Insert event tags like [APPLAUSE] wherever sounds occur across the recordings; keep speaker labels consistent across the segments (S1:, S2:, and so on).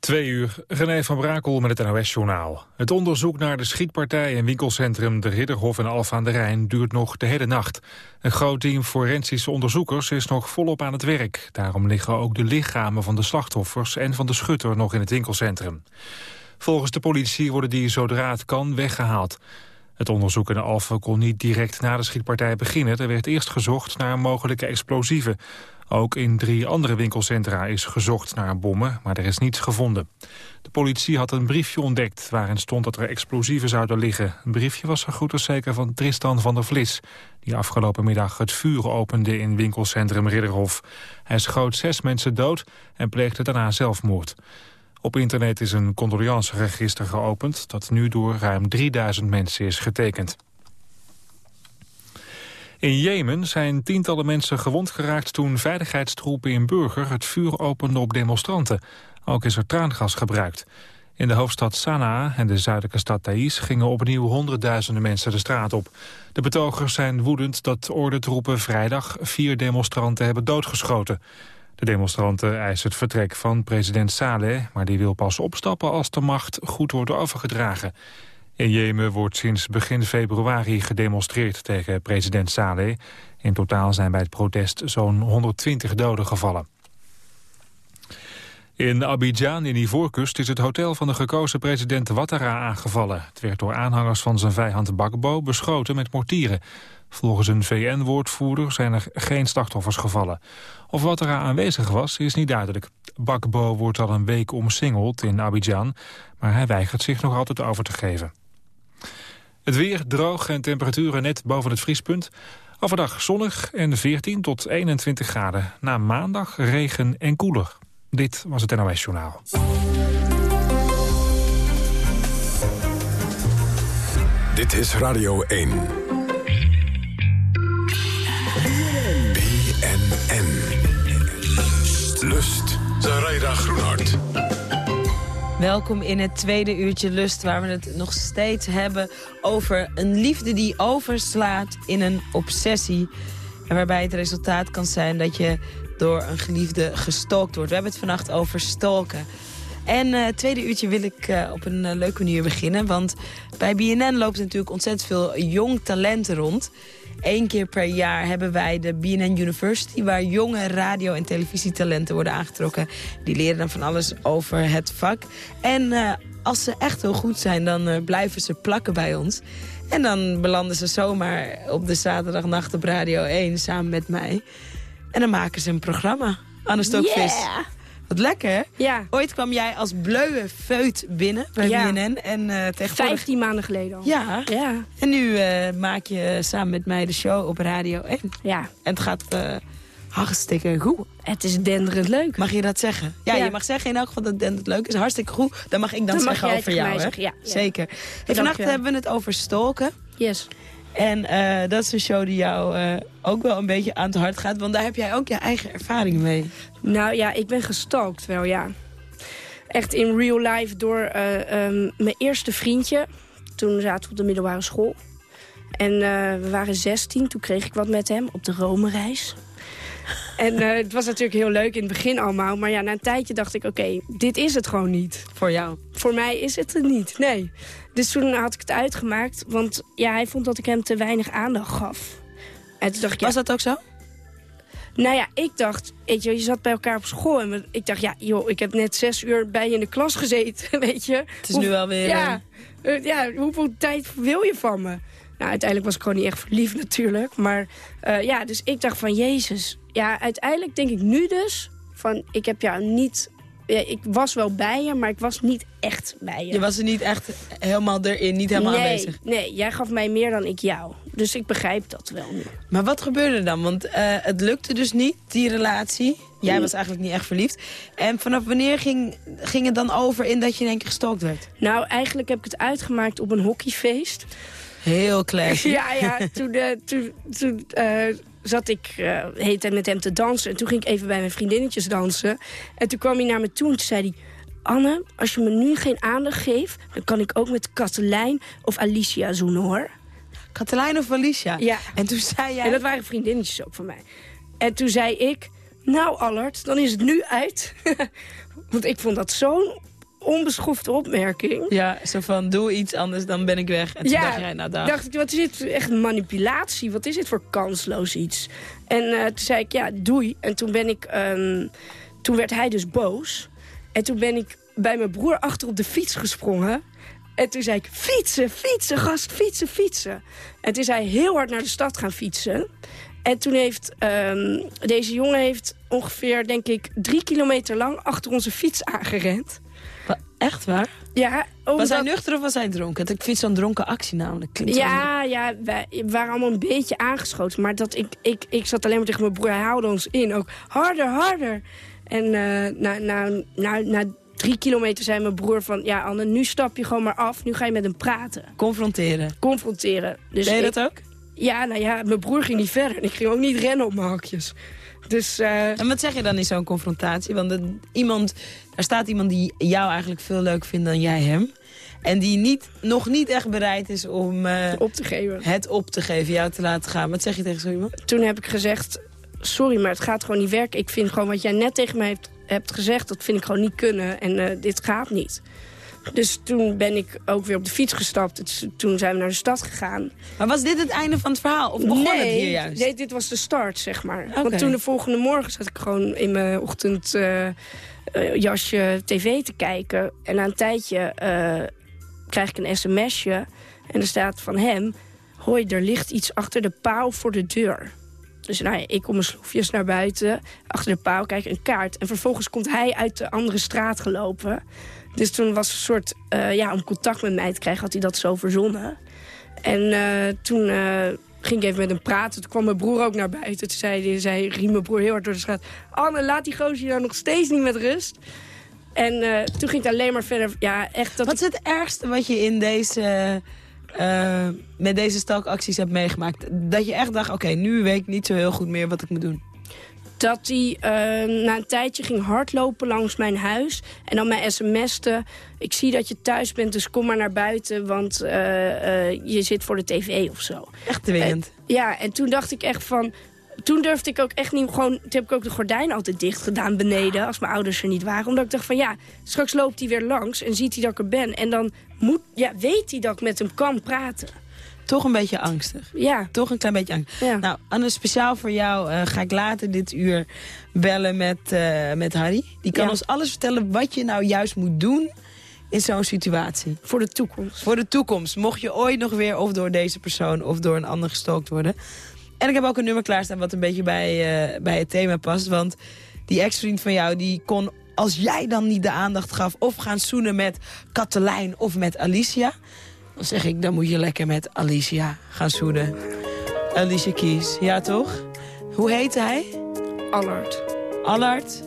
S1: Twee uur, René van Brakel met het NOS-journaal. Het onderzoek naar de schietpartij in winkelcentrum De Ridderhof en Alfa aan de Rijn duurt nog de hele nacht. Een groot team forensische onderzoekers is nog volop aan het werk. Daarom liggen ook de lichamen van de slachtoffers en van de schutter nog in het winkelcentrum. Volgens de politie worden die zodra het kan weggehaald. Het onderzoek in Alfa kon niet direct na de schietpartij beginnen. Er werd eerst gezocht naar mogelijke explosieven. Ook in drie andere winkelcentra is gezocht naar bommen, maar er is niets gevonden. De politie had een briefje ontdekt waarin stond dat er explosieven zouden liggen. Een briefje was zo goed als zeker van Tristan van der Vlis... die afgelopen middag het vuur opende in winkelcentrum Ridderhof. Hij schoot zes mensen dood en pleegde daarna zelfmoord. Op internet is een condoleanceregister geopend... dat nu door ruim 3000 mensen is getekend. In Jemen zijn tientallen mensen gewond geraakt toen veiligheidstroepen in Burger het vuur openden op demonstranten. Ook is er traangas gebruikt. In de hoofdstad Sanaa en de zuidelijke stad Thais gingen opnieuw honderdduizenden mensen de straat op. De betogers zijn woedend dat ordentroepen vrijdag vier demonstranten hebben doodgeschoten. De demonstranten eisen het vertrek van president Saleh, maar die wil pas opstappen als de macht goed wordt overgedragen. In Jemen wordt sinds begin februari gedemonstreerd tegen president Saleh. In totaal zijn bij het protest zo'n 120 doden gevallen. In Abidjan in Ivoorkust is het hotel van de gekozen president Ouattara aangevallen. Het werd door aanhangers van zijn vijand Bakbo beschoten met mortieren. Volgens een VN-woordvoerder zijn er geen slachtoffers gevallen. Of Ouattara aanwezig was, is niet duidelijk. Bakbo wordt al een week omsingeld in Abidjan, maar hij weigert zich nog altijd over te geven. Het weer droog en temperaturen net boven het vriespunt. Overdag zonnig en 14 tot 21 graden. Na maandag regen en koeler. Dit was het NOS Journaal.
S2: Dit is Radio 1. BNN. Lust. Zaraida Groenhart.
S3: Welkom in het tweede uurtje Lust, waar we het nog steeds hebben over een liefde die overslaat in een obsessie. En waarbij het resultaat kan zijn dat je door een geliefde gestalkt wordt. We hebben het vannacht over stalken. En uh, het tweede uurtje wil ik uh, op een uh, leuke manier beginnen. Want bij BNN loopt natuurlijk ontzettend veel jong talent rond. Eén keer per jaar hebben wij de BNN University... waar jonge radio- en televisietalenten worden aangetrokken. Die leren dan van alles over het vak. En uh, als ze echt heel goed zijn, dan uh, blijven ze plakken bij ons. En dan belanden ze zomaar op de zaterdagnacht op Radio 1 samen met mij. En dan maken ze een programma. Anne Stokvis.
S4: Yeah.
S3: Wat lekker.
S4: Ja.
S3: Ooit kwam jij als bleuwe feut binnen bij
S4: Ja.
S3: BNN. En uh, tegenwoordig...
S4: 15 maanden geleden al.
S3: Ja.
S4: Ja.
S3: En nu uh, maak je samen met mij de show op Radio 1.
S4: Ja.
S3: En het gaat uh, hartstikke goed.
S4: Het is denderend leuk.
S3: Mag je dat zeggen? Ja,
S4: Ja.
S3: je mag zeggen in elk geval dat het leuk is. Hartstikke goed. Dan mag ik dan, zeggen over jou. hè?
S4: ja.
S3: Zeker. Hey, vannacht hebben we het over stalken.
S4: Yes.
S3: En eh, dat is een show die jou eh, ook wel een beetje aan het hart gaat. Want daar heb jij ook je eigen ervaring mee.
S4: Nou ja, ik ben gestalkt wel, ja. Echt in real life door eh, ehm, mijn eerste vriendje. Toen zaten we op de middelbare school. En we waren 16, toen kreeg ik wat met hem op de Rome-reis. En eh, het was natuurlijk heel leuk in het begin allemaal. Maar ja, na een tijdje dacht ik, oké, dit is het gewoon niet.
S3: Voor jou.
S4: Voor mij is het het niet, nee. Dus toen had ik het uitgemaakt, want ja, hij vond dat ik hem te weinig aandacht gaf. En toen dacht ik, ja,
S3: Was dat ook zo?
S4: nou ja, ik dacht, weet je, je zat bij elkaar op school. En ik dacht, ja, joh, ik heb net zes uur bij je in de klas gezeten, [LAUGHS] weet je.
S3: Het is nu wel weer...
S4: Ja, eh, ja, hoeveel tijd wil je van me? Nou, uiteindelijk was ik gewoon niet echt verliefd natuurlijk. Maar eh, ja, dus ik dacht van, jezus. Ja, uiteindelijk denk ik nu dus van, ik heb jou niet... Ja, ik was wel bij je, maar ik was niet echt bij je.
S3: Je was er niet echt helemaal erin, niet helemaal
S4: nee,
S3: aanwezig.
S4: Nee, jij gaf mij meer dan ik jou. Dus ik begrijp dat wel nu.
S3: Maar wat gebeurde er dan? Want eh, het lukte dus niet, die relatie. Jij
S4: Mm.
S3: was eigenlijk niet echt verliefd. En vanaf wanneer ging, ging het dan over in dat je in één keer gestalkt werd?
S4: Nou, eigenlijk heb ik het uitgemaakt op een hockeyfeest.
S3: Heel classy. [LAUGHS]
S4: Ja, ja, toen, eh, toen, toen eh, zat ik eh heet hij met hem te dansen. En toen ging ik even bij mijn vriendinnetjes dansen. En toen kwam hij naar me toe en toen zei hij... Anne, als je me nu geen aandacht geeft... dan kan ik ook met Katelijn of Alicia zoenen, hoor.
S3: Katelijn of Alicia?
S4: Ja.
S3: En toen zei jij...
S4: En dat waren vriendinnetjes ook van mij. En toen zei ik... Nou, Allard, dan is het nu uit. [LAUGHS] Want ik vond dat zo'n onbeschofte opmerking.
S3: Ja, zo van doe iets anders, dan ben ik weg. En toen
S4: Ja,
S3: dacht jij, nou dag.
S4: dacht ik, wat is dit? Echt manipulatie. Wat is dit voor kansloos iets? En eh, toen zei ik, ja, doei. En toen ben ik... ehm, toen werd hij dus boos. En toen ben ik bij mijn broer achter op de fiets gesprongen. En toen zei ik, fietsen, fietsen, gast, fietsen, fietsen. En toen is hij heel hard naar de stad gaan fietsen. En toen heeft ehm, deze jongen heeft ongeveer, denk ik, drie kilometer lang achter onze fiets aangerend.
S3: Echt waar?
S4: Ja,
S3: Was hij nuchter of was hij dronken? Ik vind zo'n dronken actie namelijk. Klinkt
S4: Ja, ja, wij waren allemaal een beetje aangeschoten. Maar dat ik, ik, ik zat alleen maar tegen mijn broer. Hij haalde ons in. Ook harder, harder. En eh, na, na, na, na drie kilometer zei mijn broer van... Ja, Anne, nu stap je gewoon maar af. Nu ga je met hem praten.
S3: Confronteren.
S4: Confronteren. Dus
S3: Deed je
S4: ik-
S3: dat ook?
S4: Ja, nou ja, mijn broer ging niet verder. En ik ging ook niet rennen op mijn hakjes. Dus eh,
S3: En wat zeg je dan in zo'n confrontatie? Want er, iemand, er staat iemand die jou eigenlijk veel leuk vindt dan jij hem. En die niet, nog niet echt bereid is om eh,
S4: op te geven.
S3: het op te geven, jou te laten gaan. Wat zeg je tegen zo iemand?
S4: Toen heb ik gezegd... Sorry, maar het gaat gewoon niet werken. Ik vind gewoon wat jij net tegen mij hebt, hebt gezegd... dat vind ik gewoon niet kunnen. En eh, dit gaat niet. Dus toen ben ik ook weer op de fiets gestapt. Het- Toen zijn we naar de stad gegaan.
S3: Maar was dit het einde van het verhaal? Of begon
S4: nee,
S3: het hier juist?
S4: nee, dit was de start, zeg maar. Want toen de volgende morgen zat ik gewoon in mijn ochtend eh, eh, jasje tv te kijken. En na een tijdje eh, krijg ik een sms'je. En er staat van hem... Hoi, er ligt iets achter de paal voor de deur. Dus nou ja, ik kom mijn sloefjes naar buiten. Achter de paal kijk een kaart. En vervolgens komt hij uit de andere straat gelopen. Dus toen was een soort... eh, ja, om contact met mij te krijgen had hij dat zo verzonnen. En eh, toen eh, ging ik even met hem praten. Toen kwam mijn broer ook naar buiten. Toen zei, zei riep mijn broer heel hard door de straat... Anne, laat die gozer nou nog steeds niet met rust. En toen ging het alleen maar verder... Ja, echt dat
S3: Wat is het ergste wat je in deze, met deze stalkacties hebt meegemaakt? Dat je echt dacht, oké, nu weet ik niet zo heel goed meer wat ik moet doen.
S4: Dat hij eh, na een tijdje ging hardlopen langs mijn huis. En dan mij sms'te. Ik zie dat je thuis bent, dus kom maar naar buiten. Want eh, eh, je zit voor de tv of zo.
S3: Echt dwingend.
S4: Ja, en toen dacht ik echt van... Toen durfde ik ook echt niet gewoon... Toen heb ik ook de gordijn altijd dicht gedaan beneden... als mijn ouders er niet waren. Omdat ik dacht van ja, straks loopt hij weer langs... en ziet hij dat ik er ben. En dan moet, ja, weet hij dat ik met hem kan praten.
S3: Toch een beetje angstig.
S4: Ja,
S3: Toch een klein beetje angst.
S4: ja.
S3: Nou, Anne, speciaal voor jou eh, ga ik later dit uur bellen met, eh, met Harry. Die kan
S4: Ja.
S3: ons alles vertellen wat je nou juist moet doen in zo'n situatie.
S4: voor de toekomst.
S3: Voor de toekomst, mocht je ooit nog weer of door deze persoon of door een ander gestalkt worden. En ik heb ook een nummer klaarstaan wat een beetje bij, eh, bij het thema past. Want die ex-vriend van jou, die kon, als jij dan niet de aandacht gaf... of gaan zoenen met Katelijn of met Alicia... dan zeg ik, dan moet je lekker met Alicia gaan zoenen. Alicia Keys, ja toch? Hoe heette hij?
S4: Allard.
S3: Allard,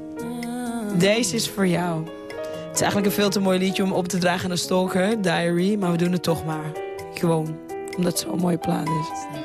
S3: deze is voor jou. Het is eigenlijk een veel te mooi liedje om op te dragen aan een stalker, Diary. Maar we doen het toch maar. Gewoon, omdat het zo'n mooie plaat is.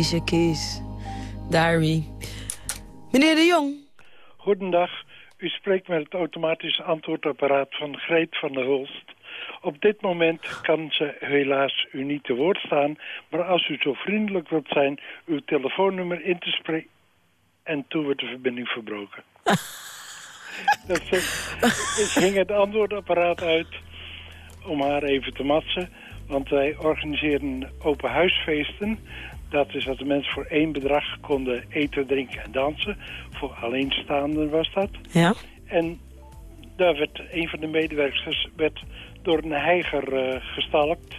S3: Alicia Keys. Diary. Meneer de Jong.
S5: Goedendag, u spreekt met het automatisch antwoordapparaat van Greet van der Hulst. Op dit moment kan ze helaas u niet te woord staan, maar als u zo vriendelijk wilt zijn uw telefoonnummer in te spreken... En toen werd de verbinding verbroken. [LAUGHS] dat ze, dus ging het antwoordapparaat uit om haar even te matsen. Want wij organiseren open huisfeesten. Dat is dat de mensen voor één bedrag konden eten, drinken en dansen. Voor alleenstaanden was dat.
S3: Ja?
S5: En daar werd een van de medewerkers werd door een heiger eh, gestalkt.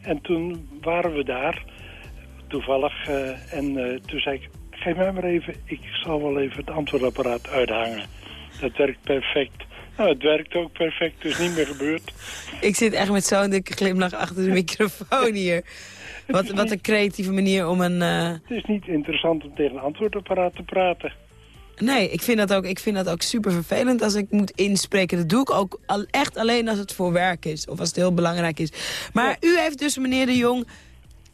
S5: En toen waren we daar, toevallig. eh, en eh, toen zei ik, geef mij maar even, ik zal wel even het antwoordapparaat uithangen. Dat werkt perfect. Nou, het werkt ook perfect, dus niet meer gebeurd.
S3: Ik zit echt met zo'n dikke glimlach achter de microfoon hier. [LAUGHS] Wat, wat een creatieve manier om een... eh,
S5: Het is niet interessant om tegen een antwoordapparaat te praten.
S3: Nee, ik vind, dat ook, ik vind dat ook super vervelend als ik moet inspreken. Dat doe ik ook al, echt alleen als het voor werk is. Of als het heel belangrijk is. Maar u heeft dus, meneer de Jong,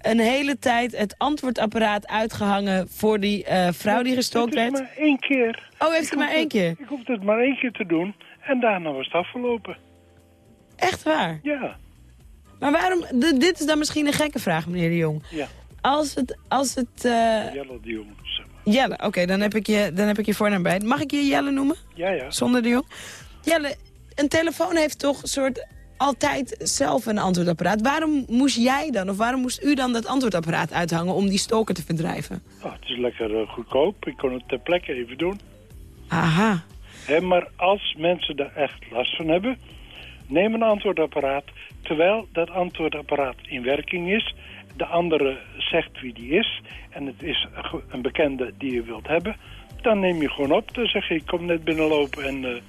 S3: een hele tijd het antwoordapparaat uitgehangen... voor die eh, vrouw die gestokt
S5: Het is
S3: werd.
S5: maar één keer.
S3: Oh, heeft u maar één
S5: het-
S3: keer?
S5: Ik hoefde het maar één keer te doen. En daarna was het afgelopen.
S3: Echt waar?
S5: Ja,
S3: Maar waarom... dit is dan misschien een gekke vraag, meneer de Jong.
S5: ja.
S3: Als het... Als het eh,
S5: Jelle de Jong. zeg maar.
S3: Jelle, oké, dan, heb ik je- dan heb ik je voornaam bij. Mag ik je Jelle noemen?
S5: Ja, ja.
S3: Zonder de Jong? Jelle, een telefoon heeft toch een soort altijd zelf een antwoordapparaat. Waarom moest jij dan, of waarom moest u dan dat antwoordapparaat uithangen om die stoker te verdrijven?
S5: Oh, het is lekker eh, goedkoop. Ik kon het ter plekke even doen.
S3: Aha.
S5: Hè, maar als mensen daar echt last van hebben, neem een antwoordapparaat. Terwijl dat antwoordapparaat in werking is, de andere zegt wie die is en het is een bekende die je wilt hebben, dan neem je gewoon op. Dan zeg je, ik kom net binnenlopen en eh,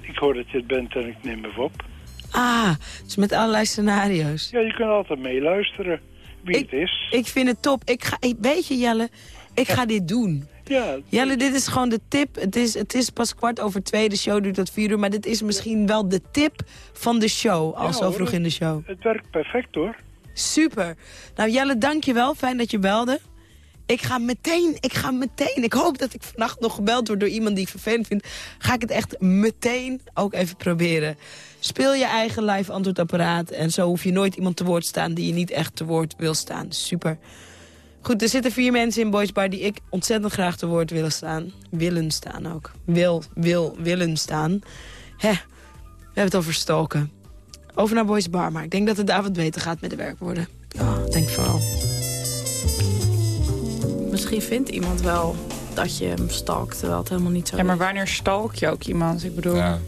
S5: ik hoor dat je het bent en ik neem even op.
S3: Ah, dus met allerlei scenario's.
S5: Ja, je kunt altijd meeluisteren wie
S3: Ik-
S5: het is.
S3: Ik vind het top. Ik ga, ik- weet je Jelle, ik ga dit doen.
S5: Ja,
S3: Jelle, dit is gewoon de tip. Het is, het is pas kwart over twee. De show duurt tot vier uur. Maar dit is misschien wel de tip van de show. Al
S5: Ja,
S3: zo
S5: hoor.
S3: vroeg in de show.
S5: het werkt perfect hoor.
S3: Super. Nou Jelle, dank je wel. Fijn dat je belde. Ik ga meteen, ik ga meteen. Ik hoop dat ik vannacht nog gebeld word door iemand die ik vervelend vind. Ga ik het echt meteen ook even proberen. Speel je eigen live antwoordapparaat. En zo hoef je nooit iemand te woord te staan die je niet echt te woord wil staan. Super. Goed, er zitten vier mensen in Boys Bar die ik ontzettend graag te woord willen staan. Willen staan ook. Wil, wil, willen staan. Hè, we hebben het over stoken. Over naar Boys Bar, maar ik denk dat het daar wat beter gaat met de werkwoorden. Ja, denk vooral.
S6: Misschien vindt iemand wel dat je hem stalkt, terwijl het helemaal niet zo
S7: Ja, maar wanneer stalk je ook iemand? Ik bedoel...
S8: Ja.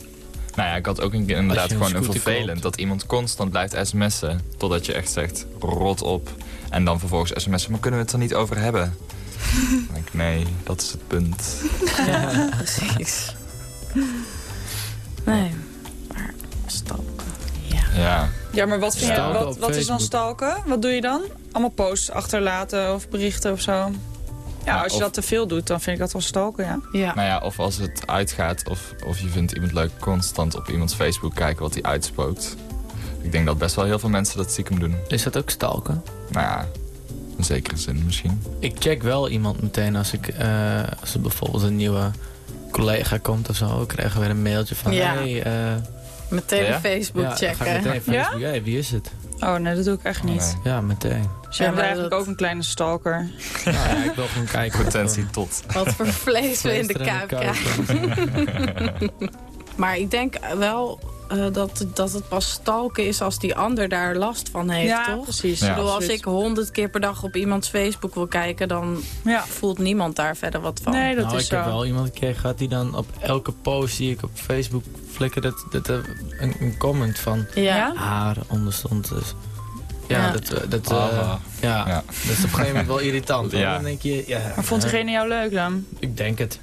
S8: Nou ja, ik had ook een inderdaad
S9: Als je een
S8: gewoon een vervelend.
S9: koopt.
S8: Dat iemand constant blijft sms'en. Totdat je echt zegt, rot op. En dan vervolgens sms'en, maar kunnen we het er niet over hebben? dan denk ik, nee, dat is het punt.
S6: Ja, precies. Nee, maar stalken.
S8: Ja,
S7: Ja, maar wat, vind je, wat, wat is dan stalken? Wat doe je dan? Allemaal posts achterlaten of berichten of zo? Ja, als je dat te veel doet, dan vind ik dat wel stalken, ja.
S6: Ja.
S8: nou ja, of als het uitgaat of, of je vindt iemand leuk constant op iemands Facebook kijken wat hij uitspookt. Ik denk dat best wel heel veel mensen dat stiekem doen.
S9: Is dat ook stalken?
S8: Nou ja, in zekere zin misschien.
S9: Ik check wel iemand meteen als, ik, eh, als er bijvoorbeeld een nieuwe collega komt of zo. Krijgen we weer een mailtje van...
S6: Ja.
S9: Hey, eh,
S6: Meteen
S8: Ja?
S6: Facebook
S9: ja, dan ga
S6: checken.
S9: meteen Facebook. Hey, wie is het?
S7: Oh, nee, dat doe ik echt
S8: Oh,
S7: niet.
S8: nee.
S9: Ja, meteen.
S7: Dus je
S6: Ja,
S7: bent eigenlijk
S6: dat-
S7: ook een kleine stalker. [LAUGHS]
S9: Nou ja, ik wil gewoon kijken.
S8: Potentie tot.
S6: Wat voor [LAUGHS] vlees we in de kuip krijgen. [LAUGHS] Maar ik denk wel eh, dat, dat het pas stalken is als die ander daar last van heeft,
S7: ja,
S6: toch?
S7: precies.
S8: Ja.
S6: Ik bedoel, als ik honderd keer per dag op iemands Facebook wil kijken... dan
S7: Ja.
S6: voelt niemand daar verder wat van.
S7: Nee, dat
S9: nou,
S7: is
S9: ik
S7: zo.
S9: heb wel iemand een keer gehad die dan op elke post die ik op Facebook flikker... dat, dat een, een comment van
S6: Ja.
S9: haar onder stond. Dus ja,
S6: Ja.
S9: dat, eh, dat, eh,
S8: Ah.
S9: ja,
S8: Ja.
S9: dat is op een gegeven moment wel irritant.
S8: Ja.
S9: Dan denk je, ja,
S7: Maar vond diegene jou leuk dan?
S9: Ik denk het.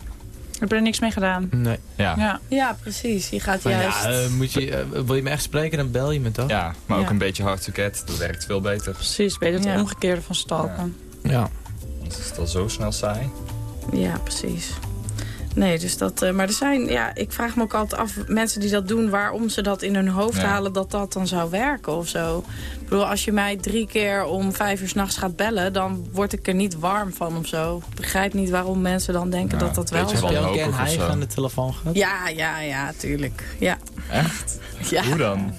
S7: Heb je er niks mee gedaan?
S9: Nee.
S8: Ja.
S7: Ja.
S6: ja, precies. Je gaat
S9: Maar
S6: juist...
S9: ja, eh, moet je, eh, wil je me echt spreken, dan bel je me toch?
S8: Ja, maar ook
S7: Ja.
S8: een beetje hard to get. Dat werkt veel beter.
S7: Precies, beter het
S6: Ja.
S7: omgekeerde van stalken.
S9: Ja.
S8: Anders is het al zo snel saai.
S6: Ja, precies. Nee, dus dat... eh, maar er zijn... Ja, ik vraag me ook altijd af... Mensen die dat doen, waarom ze dat in hun hoofd
S8: Ja.
S6: halen... dat dat dan zou werken of zo. Ik bedoel, als je mij drie keer om vijf uur s'nachts gaat bellen... dan word ik er niet warm van of zo. Ik begrijp niet waarom mensen dan denken
S8: Ja,
S6: dat dat wel zo
S9: Heb je al een
S8: zo.
S9: aan de telefoon gehad?
S6: Ja, ja, ja, tuurlijk. Ja.
S8: Echt? [LAUGHS]
S6: ja.
S8: Hoe dan?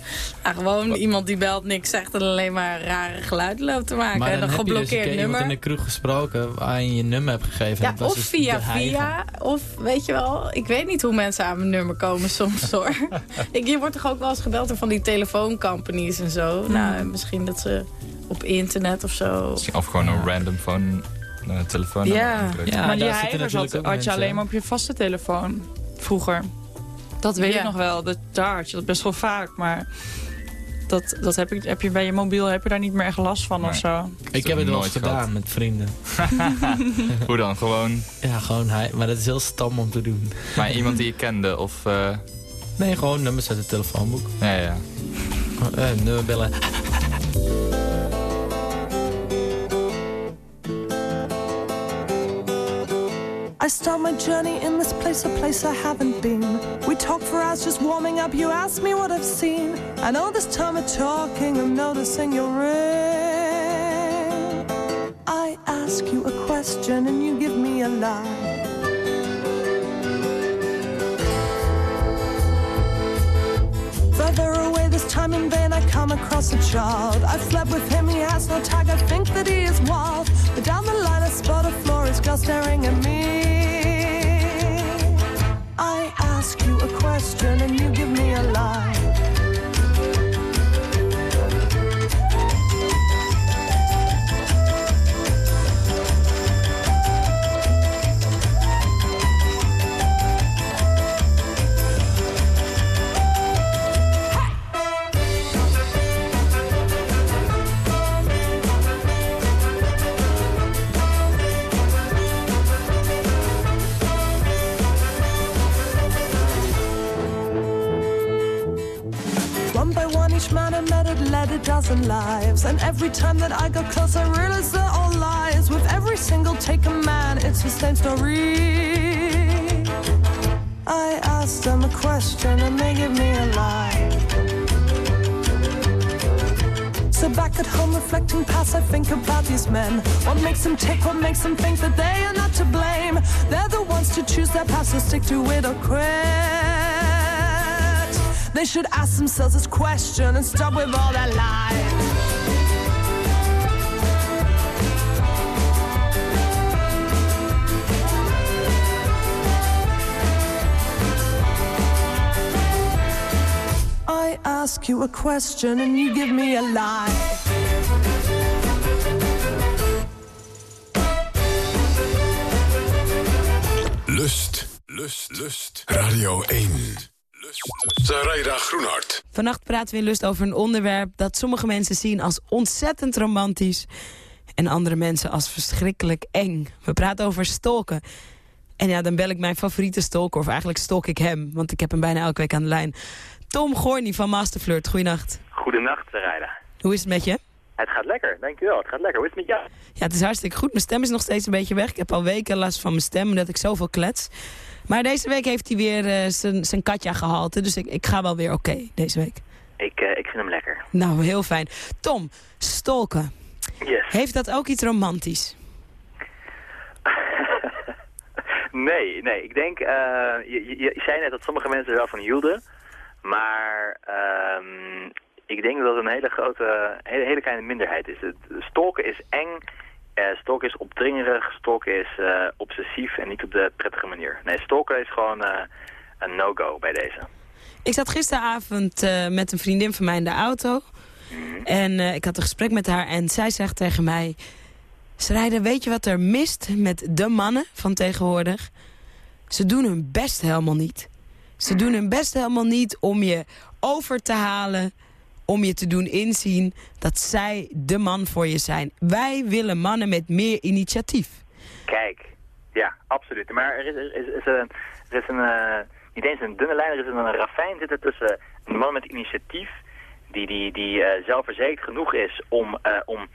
S6: Ja, gewoon iemand die belt, niks zegt... en alleen maar rare geluiden loopt te maken.
S9: Maar
S6: en
S9: dan
S6: een
S9: heb je dus een
S6: geblokkeerd
S9: keer iemand
S6: nummer.
S9: in de kroeg gesproken waar je je nummer hebt gegeven.
S6: Ja,
S9: Dat was
S6: of
S9: dus
S6: via via. Of weet je wel, ik weet niet hoe mensen aan mijn nummer komen [LAUGHS] soms hoor. ik, je wordt toch ook wel eens gebeld door van die telefooncompanies en zo. Nou, misschien dat ze op internet of zo.
S8: Of gewoon een random phone, eh, telefoon.
S6: Ja.
S9: Ja,
S7: maar die
S9: natuurlijk
S7: had, je
S9: mensen,
S7: alleen maar op je vaste telefoon. Vroeger. Dat weet
S6: Ja.
S7: ik nog wel. Dat, daar had je dat best wel vaak. Maar dat, dat heb, ik, heb je bij je mobiel heb je daar niet meer echt last van of
S8: Nee.
S7: zo.
S9: Ik heb het
S8: Nooit gehad.
S9: gedaan met vrienden. [LAUGHS]
S8: Hoe dan? Gewoon
S9: Ja, gewoon hij. Maar dat is heel stom om te doen.
S8: maar iemand die je kende of... eh,
S9: Nee, gewoon nummers uit het telefoonboek.
S8: ja, ja.
S9: Eh, nummer bellen.
S10: I start my journey in this place, a place I haven't been. We talk for hours just warming up. You ask me what I've seen. I all this time of talking, I'm noticing your ring. I ask you a question and you give me a lie. Further away this time in vain, I come across a child. I've slept with him, he has no tag. I think that he is wild. But down the line, I spot a florist girl staring at me. I ask you a question and you give me a lie. Dozen lives. And every time that I got close, I realized they're all lies. With every single take, a man it's the same story. I asked them a question and they give me a lie. So back at home reflecting past, I think about these men. What makes them tick, what makes them think that they are not to blame? They're the ones to choose their path, so stick to it or quit. They should ask themselves this question and stop with all that lies. I ask you a question and you give me a lie.
S2: Lust, lust, lust. Radio 1. Zaraida Groenhart.
S3: Vannacht praten we in Lust over een onderwerp dat sommige mensen zien als ontzettend romantisch. En andere mensen als verschrikkelijk eng. We praten over stalken. En ja, dan bel ik mijn favoriete stalker, of eigenlijk stalk ik hem. Want ik heb hem bijna elke week aan de lijn. Tom Gorny van Masterflirt, goeienacht.
S11: Goedenacht, Rijda.
S3: Hoe is het met je?
S11: Het gaat lekker, dankjewel. Het gaat lekker. Hoe is het met jou?
S3: Ja, het is hartstikke goed. Mijn stem is nog steeds een beetje weg. Ik heb al weken last van mijn stem, omdat ik zoveel klets. Maar deze week heeft hij weer eh, zijn zijn katja gehaald. Dus ik, ik ga wel weer oké deze week.
S11: Ik, eh, ik vind hem lekker.
S3: Nou, heel fijn. Tom, stalken.
S11: Yes.
S3: Heeft dat ook iets romantisch? [LAUGHS]
S11: Nee, nee. Ik denk, eh, je, je, zei net dat sommige mensen er wel van hielden. Maar ehm, ik denk dat het een hele grote, hele, hele kleine minderheid is. Het, stalken is eng, stalken is opdringerig, stalken is eh, obsessief en niet op de prettige manier. Nee, stalken is gewoon eh, een no-go bij deze.
S3: Ik zat gisteravond met een vriendin van mij in de auto. En eh, ik had een gesprek met haar en zij zegt tegen mij... Schrijder, weet je wat er mist met de mannen van tegenwoordig? Ze doen hun best helemaal niet. Ze doen hun best helemaal niet om je over te halen... om je te doen inzien dat zij de man voor je zijn. Wij willen mannen met meer initiatief.
S11: Kijk, ja, absoluut. Maar er is, er is, is een, er is een eh, niet eens een dunne lijn, er is een ravijn zitten tussen een man met initiatief, die, die, die eh, zelfverzekerd genoeg is om, eh, om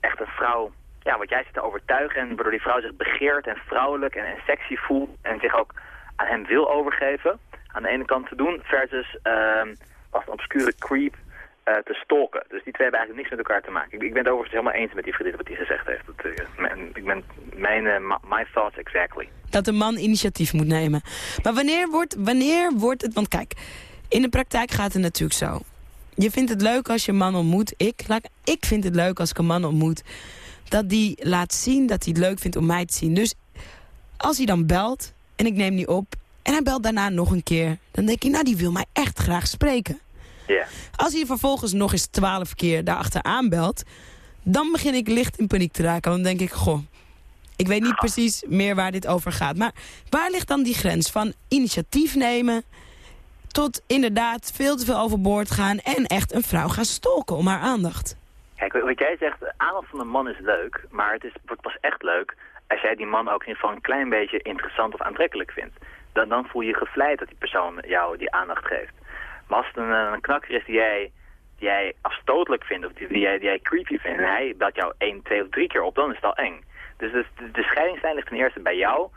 S11: echt een vrouw, ja, wat jij zit te overtuigen, en waardoor die vrouw zich begeert en vrouwelijk en, en sexy voelt en zich ook aan hem wil overgeven, aan de ene kant te doen, versus ehm als een obscure creep eh, te stalken. Dus die twee hebben eigenlijk niks met elkaar te maken. Ik, ben het overigens helemaal eens met die vriendin wat hij gezegd heeft. Dat, eh, mijn, ik ben, mijn, eh, my, thoughts exactly.
S3: Dat een man initiatief moet nemen. Maar wanneer wordt, wanneer wordt het... Want kijk, in de praktijk gaat het natuurlijk zo. Je vindt het leuk als je een man ontmoet. Ik, ik vind het leuk als ik een man ontmoet. Dat die laat zien dat hij het leuk vindt om mij te zien. Dus als hij dan belt en ik neem die op... en hij belt daarna nog een keer... dan denk ik, nou, die wil mij echt graag spreken.
S11: Ja.
S3: Als hij vervolgens nog eens twaalf keer daarachter aanbelt... dan begin ik licht in paniek te raken. Dan denk ik, goh, ik weet niet precies meer waar dit over gaat. Maar waar ligt dan die grens van initiatief nemen... tot inderdaad veel te veel overboord gaan... en echt een vrouw gaan stalken om haar aandacht?
S11: Kijk, wat jij zegt, aandacht van een man is leuk, maar het is, wordt pas echt leuk als jij die man ook in ieder geval een klein beetje interessant of aantrekkelijk vindt. Dan, voel je je gevleid dat die persoon jou die aandacht geeft. Maar als het een, knakker is die jij, die jij afstotelijk vindt of die, die, jij, die jij creepy vindt en hij belt jou één, twee of drie keer op, dan is het al eng. Dus de, de, scheidingslijn ligt ten eerste bij jou,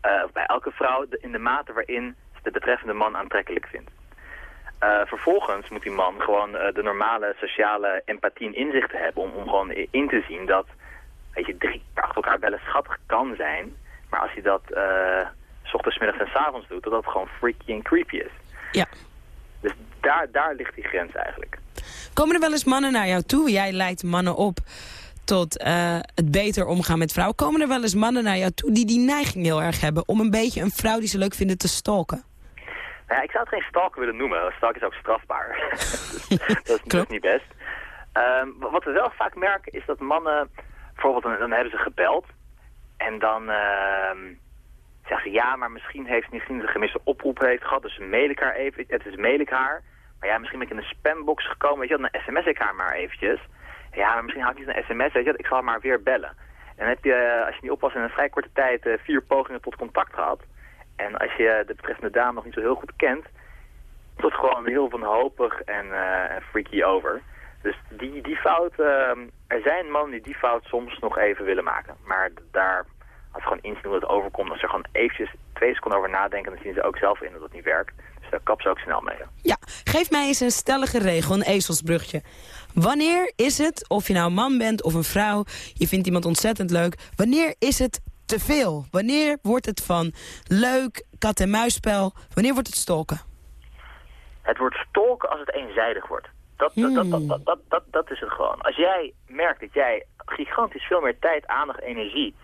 S11: eh, of bij elke vrouw, in de mate waarin ze de betreffende man aantrekkelijk vindt. Eh, vervolgens moet die man gewoon eh, de normale sociale empathie en inzichten hebben om, om gewoon in te zien dat, weet je, drie achter elkaar bellen schattig kan zijn, maar als hij dat s ochtends, middags en s avonds doet, dat dat gewoon freaky en creepy is.
S3: Ja.
S11: Dus daar, daar ligt die grens eigenlijk.
S3: Komen er wel eens mannen naar jou toe? Jij leidt mannen op tot eh, het beter omgaan met vrouwen. Komen er wel eens mannen naar jou toe die die neiging heel erg hebben... om een beetje een vrouw die ze leuk vinden te stalken?
S11: Nou ja, ik zou het geen stalker willen noemen. Stalk is ook strafbaar. [LAUGHS] dat is natuurlijk niet best. Ehm, wa- wat we wel vaak merken is dat mannen... Bijvoorbeeld, dan, dan hebben ze gebeld. En dan ehm, zeggen ze, ja, maar misschien heeft misschien een gemiste oproep heeft gehad. Dus mail ik haar even. Het is mail ik haar. Maar ja, misschien ben ik in een spambox gekomen. Weet je wel, dan sms ik haar maar eventjes. Ja, maar misschien had ik niet een sms. Weet je wat, ik zal maar weer bellen. En heb je, eh, als je niet oppast, in een vrij korte tijd eh, vier pogingen tot contact gehad. En als je de betreffende dame nog niet zo heel goed kent, tot gewoon heel wanhopig en, eh, freaky over. Dus die, die fout, ehm, er zijn mannen die die fout soms nog even willen maken. Maar daar, Als ze gewoon inzien hoe het overkomt, als ze er gewoon eventjes twee seconden over nadenken, dan zien ze ook zelf in dat het niet werkt. Dus daar kap ze ook snel mee.
S12: Ja, geef mij eens een stellige regel, een ezelsbrugje. Wanneer is het, of je nou een man bent of een vrouw, je vindt iemand ontzettend leuk, wanneer is het te veel? Wanneer wordt het van leuk, kat-en-muisspel, wanneer wordt het stalken?
S11: Het wordt stalken als het eenzijdig wordt. Dat, dat, dat, dat, dat, dat, dat, dat is het gewoon. Als jij merkt dat jij gigantisch veel meer tijd, aandacht, energie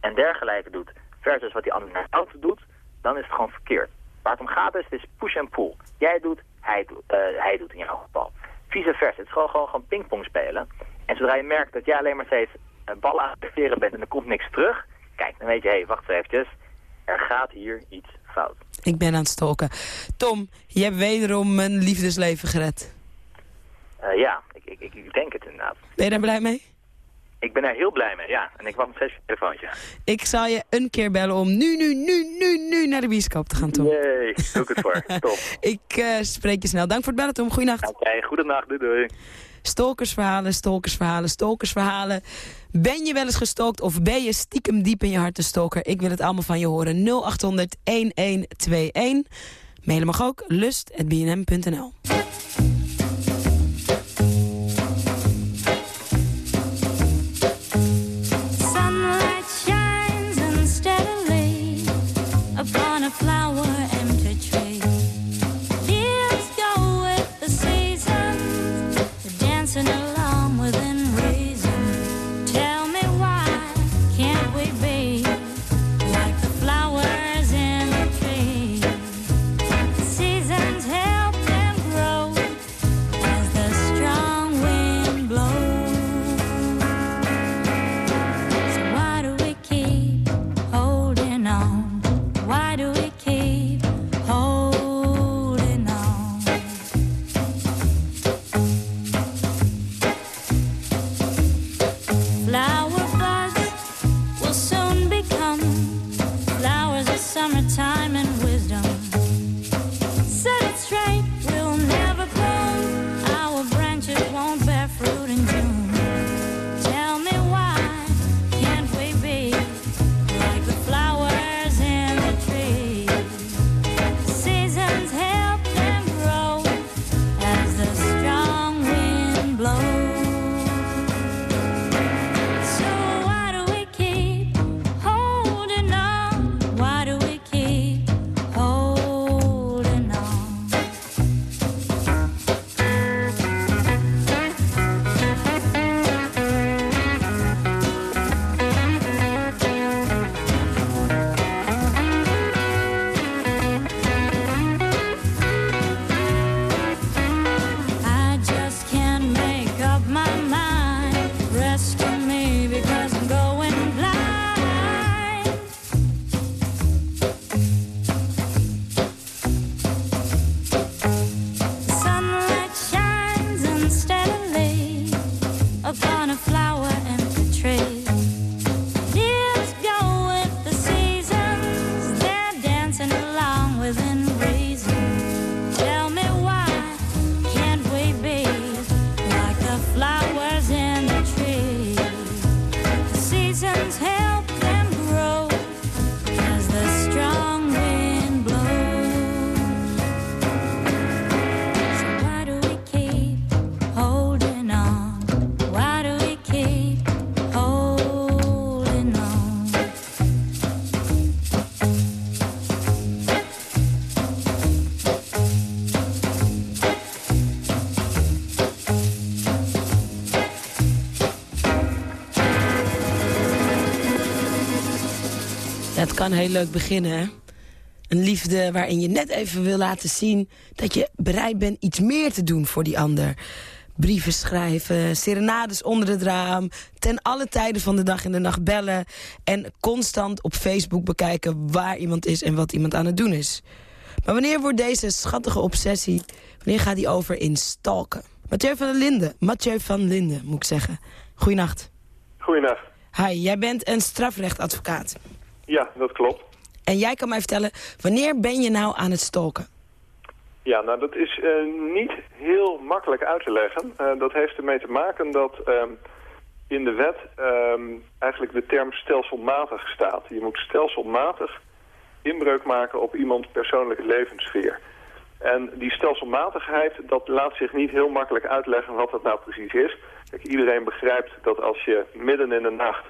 S11: en dergelijke doet... versus wat die ander toe doet, dan is het gewoon verkeerd. Waar het om gaat is, het is push en pull. Jij doet, hij doet, eh, hij doet in jouw geval. Vice versa. Het is gewoon, gewoon, gewoon pingpong spelen. En zodra je merkt dat jij alleen maar steeds eh, ballen aan het activeren bent en er komt niks terug... kijk, dan weet je, hé, hey, wacht eventjes. Er gaat hier iets fout.
S12: Ik ben aan het stalken. Tom, je hebt wederom mijn liefdesleven gered.
S11: Eh, ja, ik, ik, ik, ik denk het inderdaad.
S12: Ben je daar blij mee?
S11: Ik ben er heel blij mee, ja. En ik wacht nog steeds je telefoontje.
S12: Ik zal je een keer bellen om nu, nu, nu, nu, nu naar de bioscoop te gaan, Tom.
S11: Nee, doe ik het voor. [LAUGHS] Top.
S12: ik uh, spreek je snel. Dank voor het bellen, Tom. Goeienacht.
S11: Oké, okay, goedenacht. Doei, doei.
S12: Stalkersverhalen, stalkersverhalen, stalkersverhalen. Ben je wel eens gestalkt of ben je stiekem diep in je hart een stalker? Ik wil het allemaal van je horen. 0800 1121. Mailen mag ook lust.bnm.nl. kan heel leuk beginnen, hè? Een liefde waarin je net even wil laten zien... dat je bereid bent iets meer te doen voor die ander. Brieven schrijven, serenades onder het raam... ten alle tijden van de dag en de nacht bellen... en constant op Facebook bekijken waar iemand is en wat iemand aan het doen is. Maar wanneer wordt deze schattige obsessie... wanneer gaat die over in stalken? Mathieu van der Linden, Mathieu van Linden, moet ik zeggen. Goeienacht.
S13: Goeienacht.
S12: Hi, jij bent een strafrechtadvocaat.
S13: Ja, dat klopt.
S12: En jij kan mij vertellen, wanneer ben je nou aan het stalken?
S13: Ja, nou dat is uh, niet heel makkelijk uit te leggen. Uh, dat heeft ermee te maken dat uh, in de wet ehm, eigenlijk de term stelselmatig staat. Je moet stelselmatig inbreuk maken op iemands persoonlijke levenssfeer. En die stelselmatigheid, dat laat zich niet heel makkelijk uitleggen wat dat nou precies is. Kijk, iedereen begrijpt dat als je midden in de nacht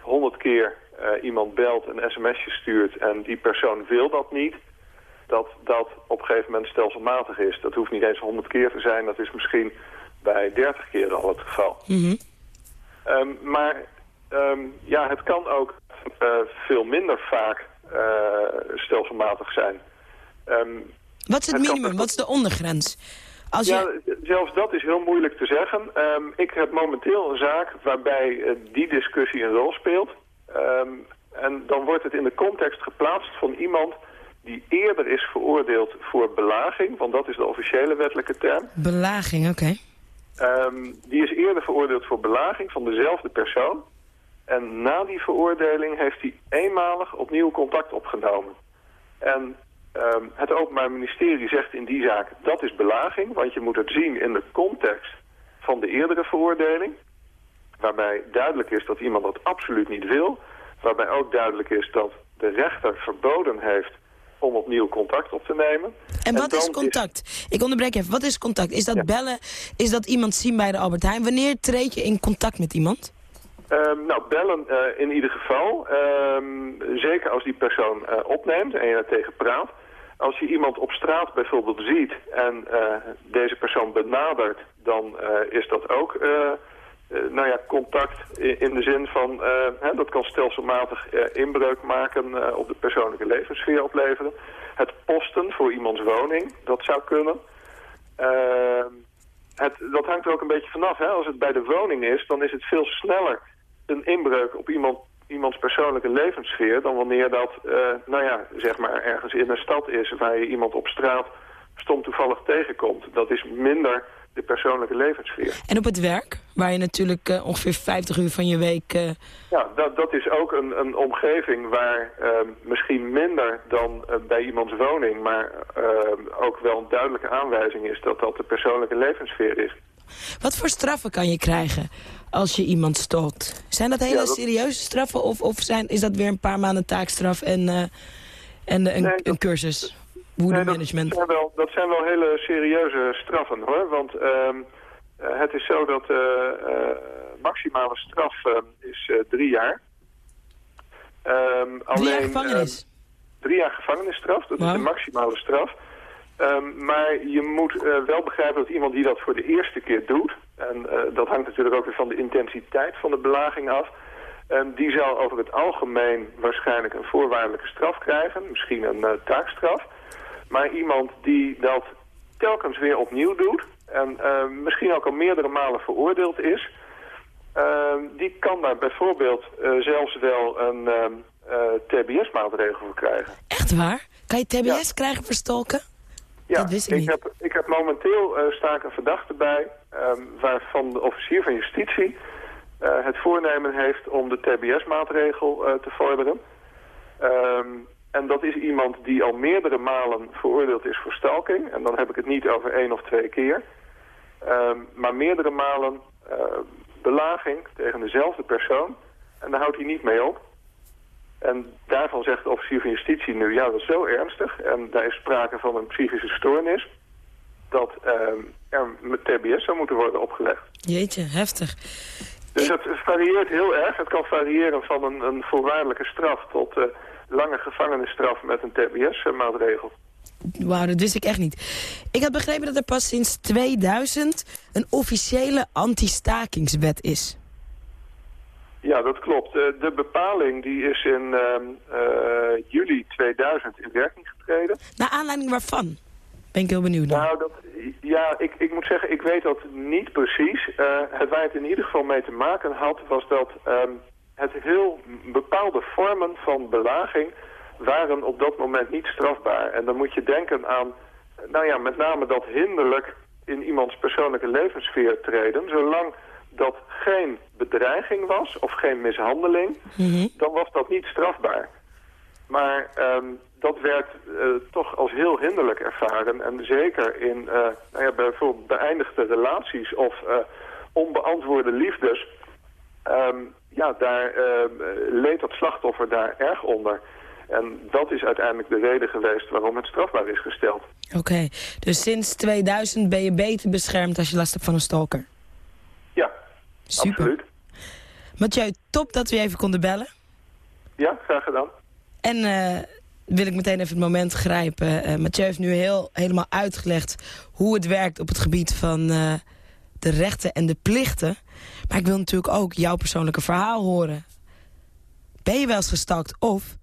S13: honderd keer eh, iemand belt, een sms'je stuurt en die persoon wil dat niet, dat dat op een gegeven moment stelselmatig is. Dat hoeft niet eens honderd keer te zijn, dat is misschien bij dertig keer al het geval. Ehm, maar ehm, ja, het kan ook eh, veel minder vaak eh, stelselmatig zijn. Ehm,
S3: Wat is het minimum? Wat is de ondergrens? Als
S13: ja,
S3: je...
S13: zelfs dat is heel moeilijk te zeggen. Ik heb momenteel een zaak waarbij die discussie een rol speelt. Ehm, en dan wordt het in de context geplaatst van iemand die eerder is veroordeeld voor belaging, want dat is de officiële wettelijke term.
S3: Belaging, oké.
S13: Ehm, die is eerder veroordeeld voor belaging van dezelfde persoon. En na die veroordeling heeft hij eenmalig opnieuw contact opgenomen. En ehm, het Openbaar Ministerie zegt in die zaak dat is belaging, want je moet het zien in de context van de eerdere veroordeling. Waarbij duidelijk is dat iemand dat absoluut niet wil. Waarbij ook duidelijk is dat de rechter verboden heeft om opnieuw contact op te nemen.
S3: En wat is contact? Ik onderbreek even. Wat is contact? Is dat bellen? Is dat iemand zien bij de Albert Heijn? Wanneer treed je in contact met iemand?
S13: Ehm, nou, bellen eh, in ieder geval. Ehm, zeker als die persoon eh, opneemt en je er tegen praat. Als je iemand op straat bijvoorbeeld ziet en eh, deze persoon benadert, dan is dat ook nou ja, contact in, de zin van, hè, dat kan stelselmatig inbreuk maken op de persoonlijke levenssfeer opleveren. Het posten voor iemands woning, dat zou kunnen. Ehm, het, dat hangt er ook een beetje vanaf. Hè? Als het bij de woning is, dan is het veel sneller een inbreuk op iemand, iemands persoonlijke levenssfeer... dan wanneer dat, eh, nou ja, zeg maar ergens in een stad is... waar je iemand op straat stom toevallig tegenkomt. Dat is minder de persoonlijke levenssfeer.
S3: En op het werk, waar je natuurlijk eh, ongeveer 50 uur van je week... eh,
S13: Ja, dat, dat is ook een, een omgeving waar eh, misschien minder dan eh, bij iemands woning... maar eh, ook wel een duidelijke aanwijzing is dat dat de persoonlijke levenssfeer is.
S3: Wat voor straffen kan je krijgen als je iemand stalkt? Zijn dat hele
S13: Ja, dat-
S3: serieuze straffen of, of zijn, is dat weer een paar maanden taakstraf en, en een, een cursus? Woedemanagement.
S13: Dat zijn, wel, dat zijn wel hele serieuze straffen hoor. Want ehm, eh, het is zo dat de maximale straf ehm, is eh, drie jaar.
S3: Drie
S13: alleen,
S3: jaar gevangenis.
S13: drie jaar gevangenisstraf, dat is de maximale straf. Maar je moet eh, wel begrijpen dat iemand die dat voor de eerste keer doet... en eh, dat hangt natuurlijk ook weer van de intensiteit van de belaging af... die zal over het algemeen waarschijnlijk een voorwaardelijke straf krijgen. Misschien een eh, taakstraf. Maar iemand die dat telkens weer opnieuw doet... en eh, misschien ook al meerdere malen veroordeeld is... ehm, die kan daar bijvoorbeeld eh, zelfs wel een eh, TBS-maatregel voor krijgen.
S3: Echt waar? Kan je TBS krijgen voor stalken?
S13: Ja,
S3: Dat wist ik niet.
S13: Heb, ik heb momenteel eh, sta ik een verdachte bij... ehm, waarvan de officier van justitie eh, het voornemen heeft om de TBS-maatregel eh, te vorderen. Ehm, en dat is iemand die al meerdere malen veroordeeld is voor stalking. En dan heb ik het niet over één of twee keer. Ehm, maar meerdere malen eh, belaging tegen dezelfde persoon. En daar houdt hij niet mee op. En daarvan zegt de officier van justitie nu, ja, dat is zo ernstig. En daar is sprake van een psychische stoornis. Dat ehm, er met TBS zou moeten worden opgelegd.
S3: Jeetje, heftig.
S13: Dus het varieert heel erg. Het kan variëren van een, een voorwaardelijke straf tot eh, lange gevangenisstraf met een TBS-maatregel.
S3: Wauw, dat wist ik echt niet. Ik had begrepen dat er pas sinds 2000 een officiële anti-stakingswet is.
S13: Ja, dat klopt. De, de bepaling die is in ehm, eh, juli 2000 in werking getreden.
S3: Naar aanleiding waarvan? Ben ik heel benieuwd naar.
S13: Nou, dat, ja, ik, ik moet zeggen, ik weet dat niet precies. Eh, het waar het in ieder geval mee te maken had, was dat ehm, het heel bepaalde vormen van belaging waren op dat moment niet strafbaar. En dan moet je denken aan, nou ja, met name dat hinderlijk in iemands persoonlijke levenssfeer treden. Zolang dat geen bedreiging was of geen mishandeling, dan was dat niet strafbaar. Maar ehm, dat werd eh, toch als heel hinderlijk ervaren. En zeker in eh, nou ja, bijvoorbeeld beëindigde relaties of eh, onbeantwoorde liefdes... ehm, ja, daar ehm, leed dat slachtoffer daar erg onder. En dat is uiteindelijk de reden geweest waarom het strafbaar is gesteld.
S3: Oké, dus sinds 2000 ben je beter beschermd als je last hebt van een stalker?
S13: Ja,
S3: Super.
S13: absoluut.
S3: Mathieu, top dat we je even konden bellen.
S13: Ja, graag gedaan.
S3: En eh, wil ik meteen even het moment grijpen. Eh Mathieu heeft nu heel, helemaal uitgelegd hoe het werkt op het gebied van eh, de rechten en de plichten. Maar ik wil natuurlijk ook jouw persoonlijke verhaal horen. Ben je wel eens gestalkt of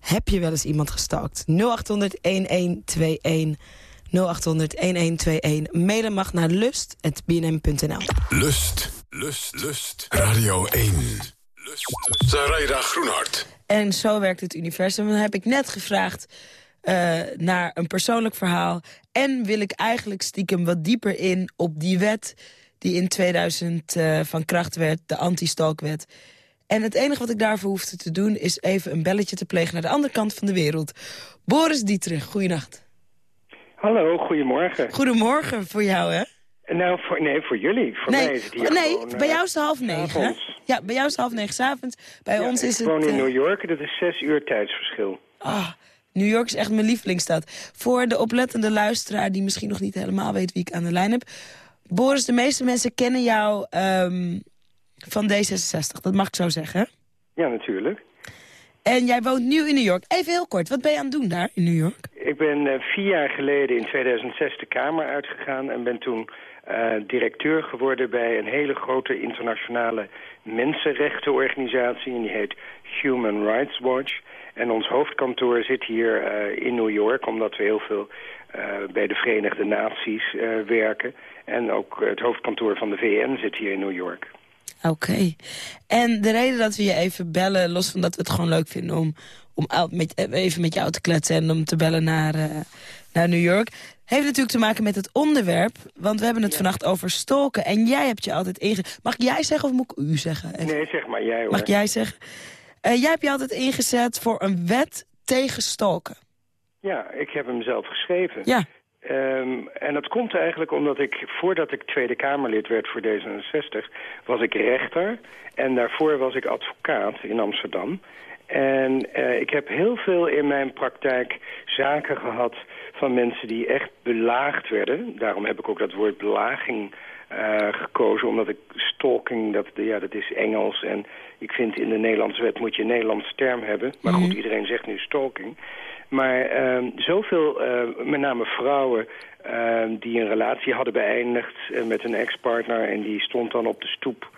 S3: heb je wel eens iemand gestalkt? 0800-1121. 0800-1121. Mailen mag naar lust.bnm.nl.
S2: Lust, lust, lust. Radio 1. Lust. Zaraida Groenhart.
S3: En zo werkt het universum. Dan heb ik net gevraagd eh, naar een persoonlijk verhaal. En wil ik eigenlijk stiekem wat dieper in op die wet... die in 2000 eh, van kracht werd, de anti-stalkwet. En het enige wat ik daarvoor hoefde te doen... is even een belletje te plegen naar de andere kant van de wereld. Boris Dietrich, goeienacht.
S14: Hallo, goedemorgen.
S3: Goedemorgen voor jou, hè?
S14: Nou, voor, nee, voor jullie. Voor mij
S3: nee,
S14: is het hier
S3: nee
S14: gewoon,
S3: bij
S14: eh,
S3: jou is het half negen, hè? Ja, bij jou is het half negen 's avonds. Bij
S14: ja,
S3: ons is
S14: ik
S3: het...
S14: woon in
S3: eh,
S14: New York, dat is zes uur tijdsverschil.
S3: Ah, New York is echt mijn lievelingsstad. Voor de oplettende luisteraar die misschien nog niet helemaal weet wie ik aan de lijn heb. Boris, de meeste mensen kennen jou ehm, van D66. Dat mag ik zo zeggen?
S14: Ja, natuurlijk.
S3: En jij woont nu in New York. Even heel kort, wat ben je aan het doen daar in New York?
S14: Ik ben eh, vier jaar geleden in 2006 de Kamer uitgegaan... en ben toen eh, directeur geworden bij een hele grote internationale mensenrechtenorganisatie. En die heet Human Rights Watch. En ons hoofdkantoor zit hier eh, in New York... omdat we heel veel bij de Verenigde Naties werken. En ook het hoofdkantoor van de VN zit hier in New York.
S3: Oké. En de reden dat we je even bellen, los van dat we het gewoon leuk vinden... om, om met, even met jou te kletsen en om te bellen naar, eh, naar New York... heeft natuurlijk te maken met het onderwerp. Want we hebben het vannacht over stalken. En jij hebt je altijd inge... Mag jij zeggen of moet ik u zeggen?
S14: Nee, zeg maar jij hoor.
S3: Mag jij zeggen? Eh, jij hebt je altijd ingezet voor een wet tegen stalken.
S14: Ja, ik heb hem zelf geschreven.
S3: Ja.
S14: Ehm, en dat komt eigenlijk omdat ik, voordat ik Tweede Kamerlid werd voor D66, was ik rechter. En daarvoor was ik advocaat in Amsterdam. En eh, ik heb heel veel in mijn praktijk zaken gehad van mensen die echt belaagd werden. Daarom heb ik ook dat woord belaging eh, gekozen, omdat ik stalking, dat, ja, dat is Engels. En ik vind in de Nederlandse wet moet je een Nederlands term hebben. Maar goed, iedereen zegt nu stalking. Maar ehm, zoveel, eh, met name vrouwen, ehm, die een relatie hadden beëindigd eh, met een ex-partner... en die stond dan op de stoep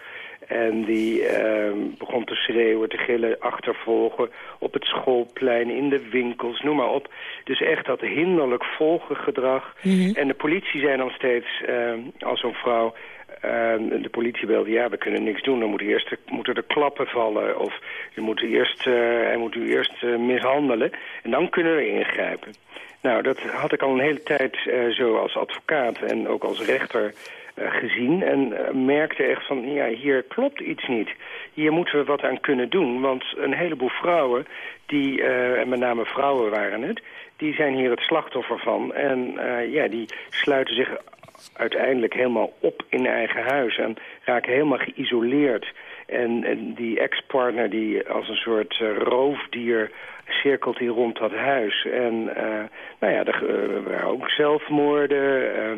S14: en die ehm, begon te schreeuwen, te gillen, achtervolgen... op het schoolplein, in de winkels, noem maar op. Dus echt dat hinderlijk volgegedrag. En de politie zei dan steeds, ehm, als zo'n vrouw... ehm, de politie belde, ja, we kunnen niks doen. Dan moeten, eerst, moeten er klappen vallen. Of je moet eerst, eh, hij moet u eerst eh, mishandelen. En dan kunnen we ingrijpen. Nou, dat had ik al een hele tijd eh, zo als advocaat en ook als rechter gezien. En merkte echt van, ja, hier klopt iets niet. Hier moeten we wat aan kunnen doen. Want een heleboel vrouwen, die, en met name vrouwen waren het... die zijn hier het slachtoffer van. En ja, die sluiten zich uiteindelijk helemaal op in eigen huis... en raken helemaal geïsoleerd. En, en die ex-partner die als een soort eh, roofdier cirkelt hier rond dat huis. En eh, nou ja, er eh, waren ook zelfmoorden, eh,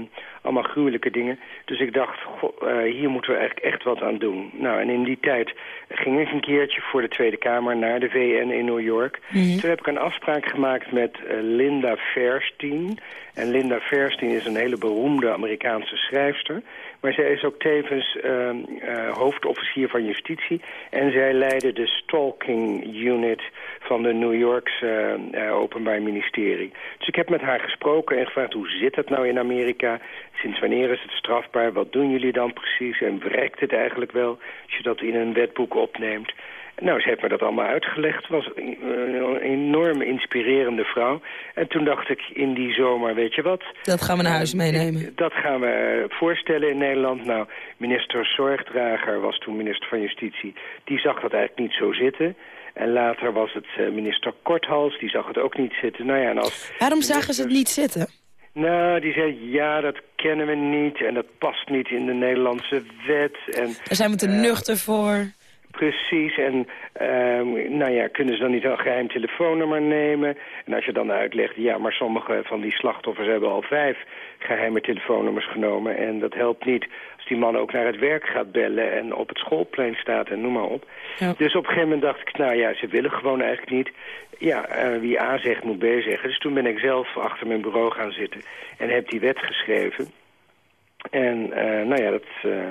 S14: allemaal gruwelijke dingen. Dus ik dacht, goh, hier moeten we eigenlijk echt wat aan doen. Nou, en in die tijd ging ik een keertje voor de Tweede Kamer naar de VN in New York. Toen heb ik een afspraak gemaakt met Linda Fairstein. En Linda Fairstein is een hele beroemde Amerikaanse schrijfster. Maar zij is ook tevens ehm, eh, hoofdofficier van justitie. En zij leidde de stalking unit van de New Yorkse eh, Openbaar Ministerie. Dus ik heb met haar gesproken en gevraagd hoe zit het nou in Amerika? Sinds wanneer is het strafbaar? Wat doen jullie dan precies? En werkt het eigenlijk wel als je dat in een wetboek opneemt? Nou, ze heeft me dat allemaal uitgelegd. Was een, een enorm inspirerende vrouw. En toen dacht ik in die zomer, weet je wat?
S3: Dat gaan we naar huis meenemen.
S14: Dat gaan we eh, voorstellen in Nederland. Nou, minister Zorgdrager was toen minister van Justitie. Die zag dat eigenlijk niet zo zitten. En later was het eh, minister Korthals, die zag het ook niet zitten. Nou ja, en als
S3: Waarom zagen ze het niet zitten?
S14: nou, die zei, ja, dat kennen we niet en dat past niet in de Nederlandse wet. En,
S3: Daar zijn we te
S14: eh,
S3: nuchter voor.
S14: Precies, en ehm, nou ja, kunnen ze dan niet een geheim telefoonnummer nemen? En als je dan uitlegt, ja, maar sommige van die slachtoffers hebben al vijf geheime telefoonnummers genomen. En dat helpt niet als die man ook naar het werk gaat bellen en op het schoolplein staat en noem maar op. Dus op een gegeven moment dacht ik, nou ja, ze willen gewoon eigenlijk niet. Ja, eh, wie A zegt moet B zeggen. Dus toen ben ik zelf achter mijn bureau gaan zitten en heb die wet geschreven. En eh, nou ja, dat eh,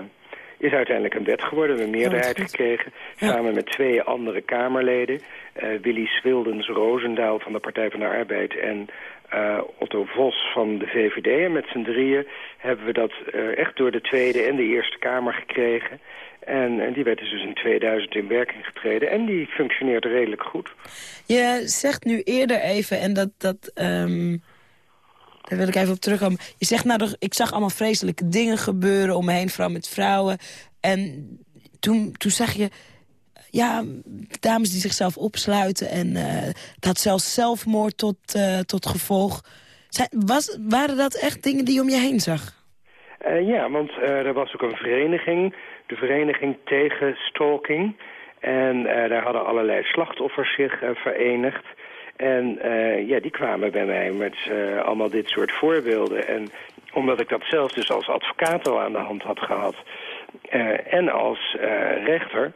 S14: is uiteindelijk een wet geworden. Een meerderheid gekregen. Samen met twee andere Kamerleden. eh, Willy Swildens Roosendaal van de Partij van de Arbeid en eh, Otto Vos van de VVD. En met z'n drieën hebben we dat eh, echt door de Tweede en de Eerste Kamer gekregen. En, en die wet is dus in 2000 in werking getreden. En die functioneert redelijk goed.
S3: Je zegt nu eerder even, en dat, dat ehm, daar wil ik even op terugkomen. Je zegt, nou, ik zag allemaal vreselijke dingen gebeuren om me heen, vooral met vrouwen. En toen, toen zag je, ja, dames die zichzelf opsluiten. En eh, het had zelfs zelfmoord tot, eh, tot gevolg. Zijn, was, waren dat echt dingen die je om je heen zag?
S14: Eh, ja, want er was ook een vereniging, de Vereniging tegen Stalking. En daar hadden allerlei slachtoffers zich verenigd. En eh, ja, die kwamen bij mij met eh, allemaal dit soort voorbeelden. En omdat ik dat zelf dus als advocaat al aan de hand had gehad... eh, en als rechter...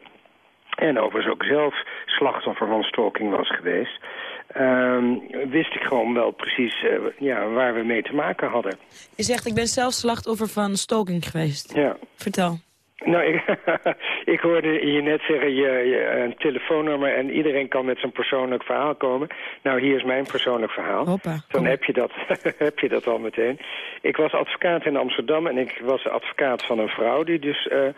S14: en overigens ook zelf slachtoffer van stalking was geweest... ehm, wist ik gewoon wel precies ja, waar we mee te maken hadden.
S3: Je zegt, ik ben zelf slachtoffer van stalking geweest.
S14: Ja.
S3: Vertel.
S14: Nou, ik, [LAUGHS] ik hoorde je net zeggen, je, je, een telefoonnummer en iedereen kan met zijn persoonlijk verhaal komen. Nou, hier is mijn persoonlijk verhaal.
S3: Hoppa,
S14: Dan heb je, dat, [LAUGHS] heb je dat al meteen. Ik was advocaat in Amsterdam en ik was advocaat van een vrouw die dus eh, eh,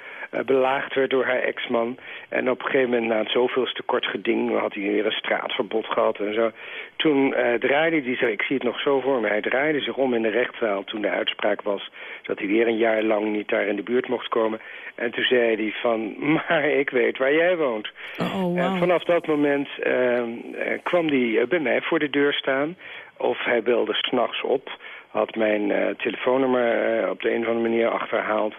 S14: belaagd werd door haar ex-man. En op een gegeven moment, na het zoveelste kort geding, had hij weer een straatverbod gehad en zo. Toen eh, draaide hij zich, ik zie het nog zo voor me, hij draaide zich om in de rechtszaal toen de uitspraak was dat hij weer een jaar lang niet daar in de buurt mocht komen. En toen zei hij van, [LAUGHS] maar ik weet waar jij woont.
S3: Oh,
S14: En vanaf dat moment ehm, eh, kwam hij eh, bij mij voor de deur staan. Of hij belde s'nachts op. Had mijn telefoonnummer op de een of andere manier achterhaald.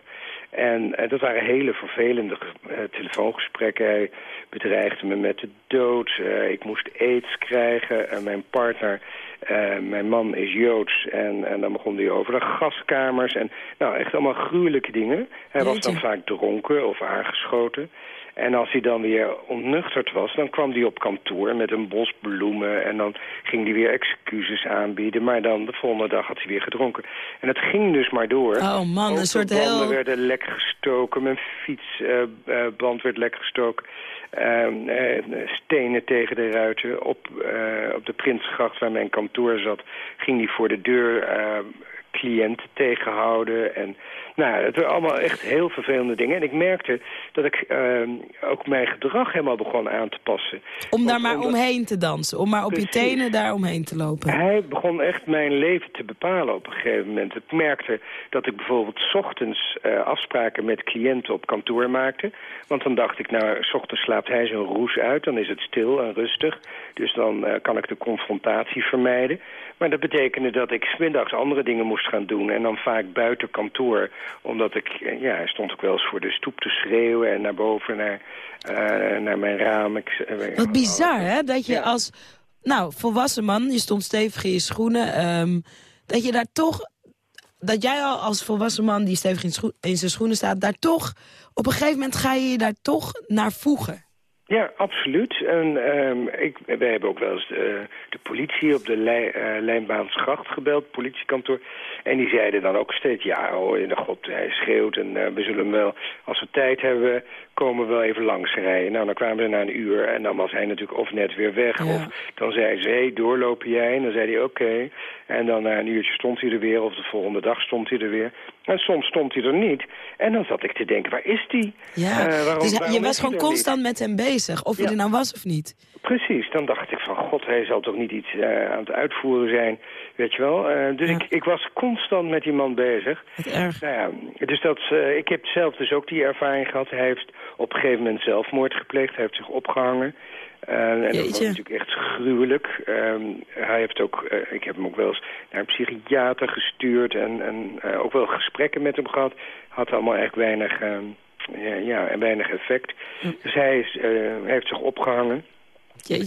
S14: En eh, dat waren hele vervelende eh, telefoongesprekken. Hij bedreigde me met de dood. Eh, ik moest aids krijgen. En mijn partner, mijn man is Joods. En, en dan begon hij over de gaskamers. En nou, echt allemaal gruwelijke dingen. Hij was dan vaak dronken of aangeschoten. En als hij dan weer ontnuchterd was, dan kwam hij op kantoor met een bos bloemen. En dan ging hij weer excuses aanbieden. Maar dan de volgende dag had hij weer gedronken. En het ging dus maar door.
S3: Oh man, een soort
S14: Autobanden
S3: heel...
S14: werden lek gestoken, mijn fietsband werd lek gestoken. Eh, stenen tegen de ruiten. Op, eh, op de Prinsgracht waar mijn kantoor zat, ging hij voor de deur eh, cliënten tegenhouden. En nou, het waren allemaal echt heel vervelende dingen. En ik merkte dat ik ehm, ook mijn gedrag helemaal begon aan te passen.
S3: Om daar maar
S14: omdat-
S3: omheen te dansen. Om maar op je tenen daar omheen te lopen.
S14: Hij begon echt mijn leven te bepalen op een gegeven moment. Ik merkte dat ik bijvoorbeeld 's ochtends eh, afspraken met cliënten op kantoor maakte. Want dan dacht ik, nou, 's ochtends slaapt hij zijn roes uit. Dan is het stil en rustig. Dus dan eh, kan ik de confrontatie vermijden. Maar dat betekende dat ik 's middags andere dingen moest gaan doen. En dan vaak buiten kantoor. Omdat ik, ja, hij stond ook wel eens voor de stoep te schreeuwen. En naar boven, naar, eh, naar mijn raam. Ik, eh,
S3: Wat bizar, hè? Dat je als nou, volwassen man, je stond stevig in je schoenen... ehm, dat je daar toch... Dat jij al als volwassen man die stevig in, in zijn schoenen staat... daar toch... Op een gegeven moment ga je je daar toch naar voegen.
S14: Ja, absoluut. En ehm, ik, wij hebben ook wel eens de, de politie op de eh, Lijnbaansgracht gebeld, politiekantoor. En die zeiden dan ook steeds, ja hoor, je, god, hij schreeuwt en eh, we zullen hem wel, als we tijd hebben, komen we wel even langs rijden. Nou, dan kwamen ze na een uur en dan was hij natuurlijk of net weer weg. Of dan zei ze, hé, doorlopen jij? En dan zei hij, oké. En dan na een uurtje stond hij er weer, of de volgende dag stond hij er weer. En soms stond hij er niet. En dan zat ik te denken, waar is die?
S3: Ja,
S14: Eh, waarom-
S3: dus hij-
S14: waarom
S3: je was
S14: hij
S3: gewoon constant met hem bezig. Of
S14: Ja.
S3: er nou was of niet.
S14: Precies, dan dacht ik van god, hij zal toch niet iets eh, aan het uitvoeren zijn, weet je wel. Eh, dus ik, ik was constant met die man bezig.
S3: Wat erg.
S14: Nou ja, dus dat, ik heb zelf dus ook die ervaring gehad. Hij heeft op een gegeven moment zelfmoord gepleegd, hij heeft zich opgehangen. Eh, en dat was natuurlijk echt gruwelijk. Ehm, hij heeft ook, eh, ik heb hem ook wel eens naar een psychiater gestuurd en, en eh, ook wel gesprekken met hem gehad. Had allemaal echt weinig, ehm, ja, ja, en weinig effect. Dus hij, is, eh, hij heeft zich opgehangen.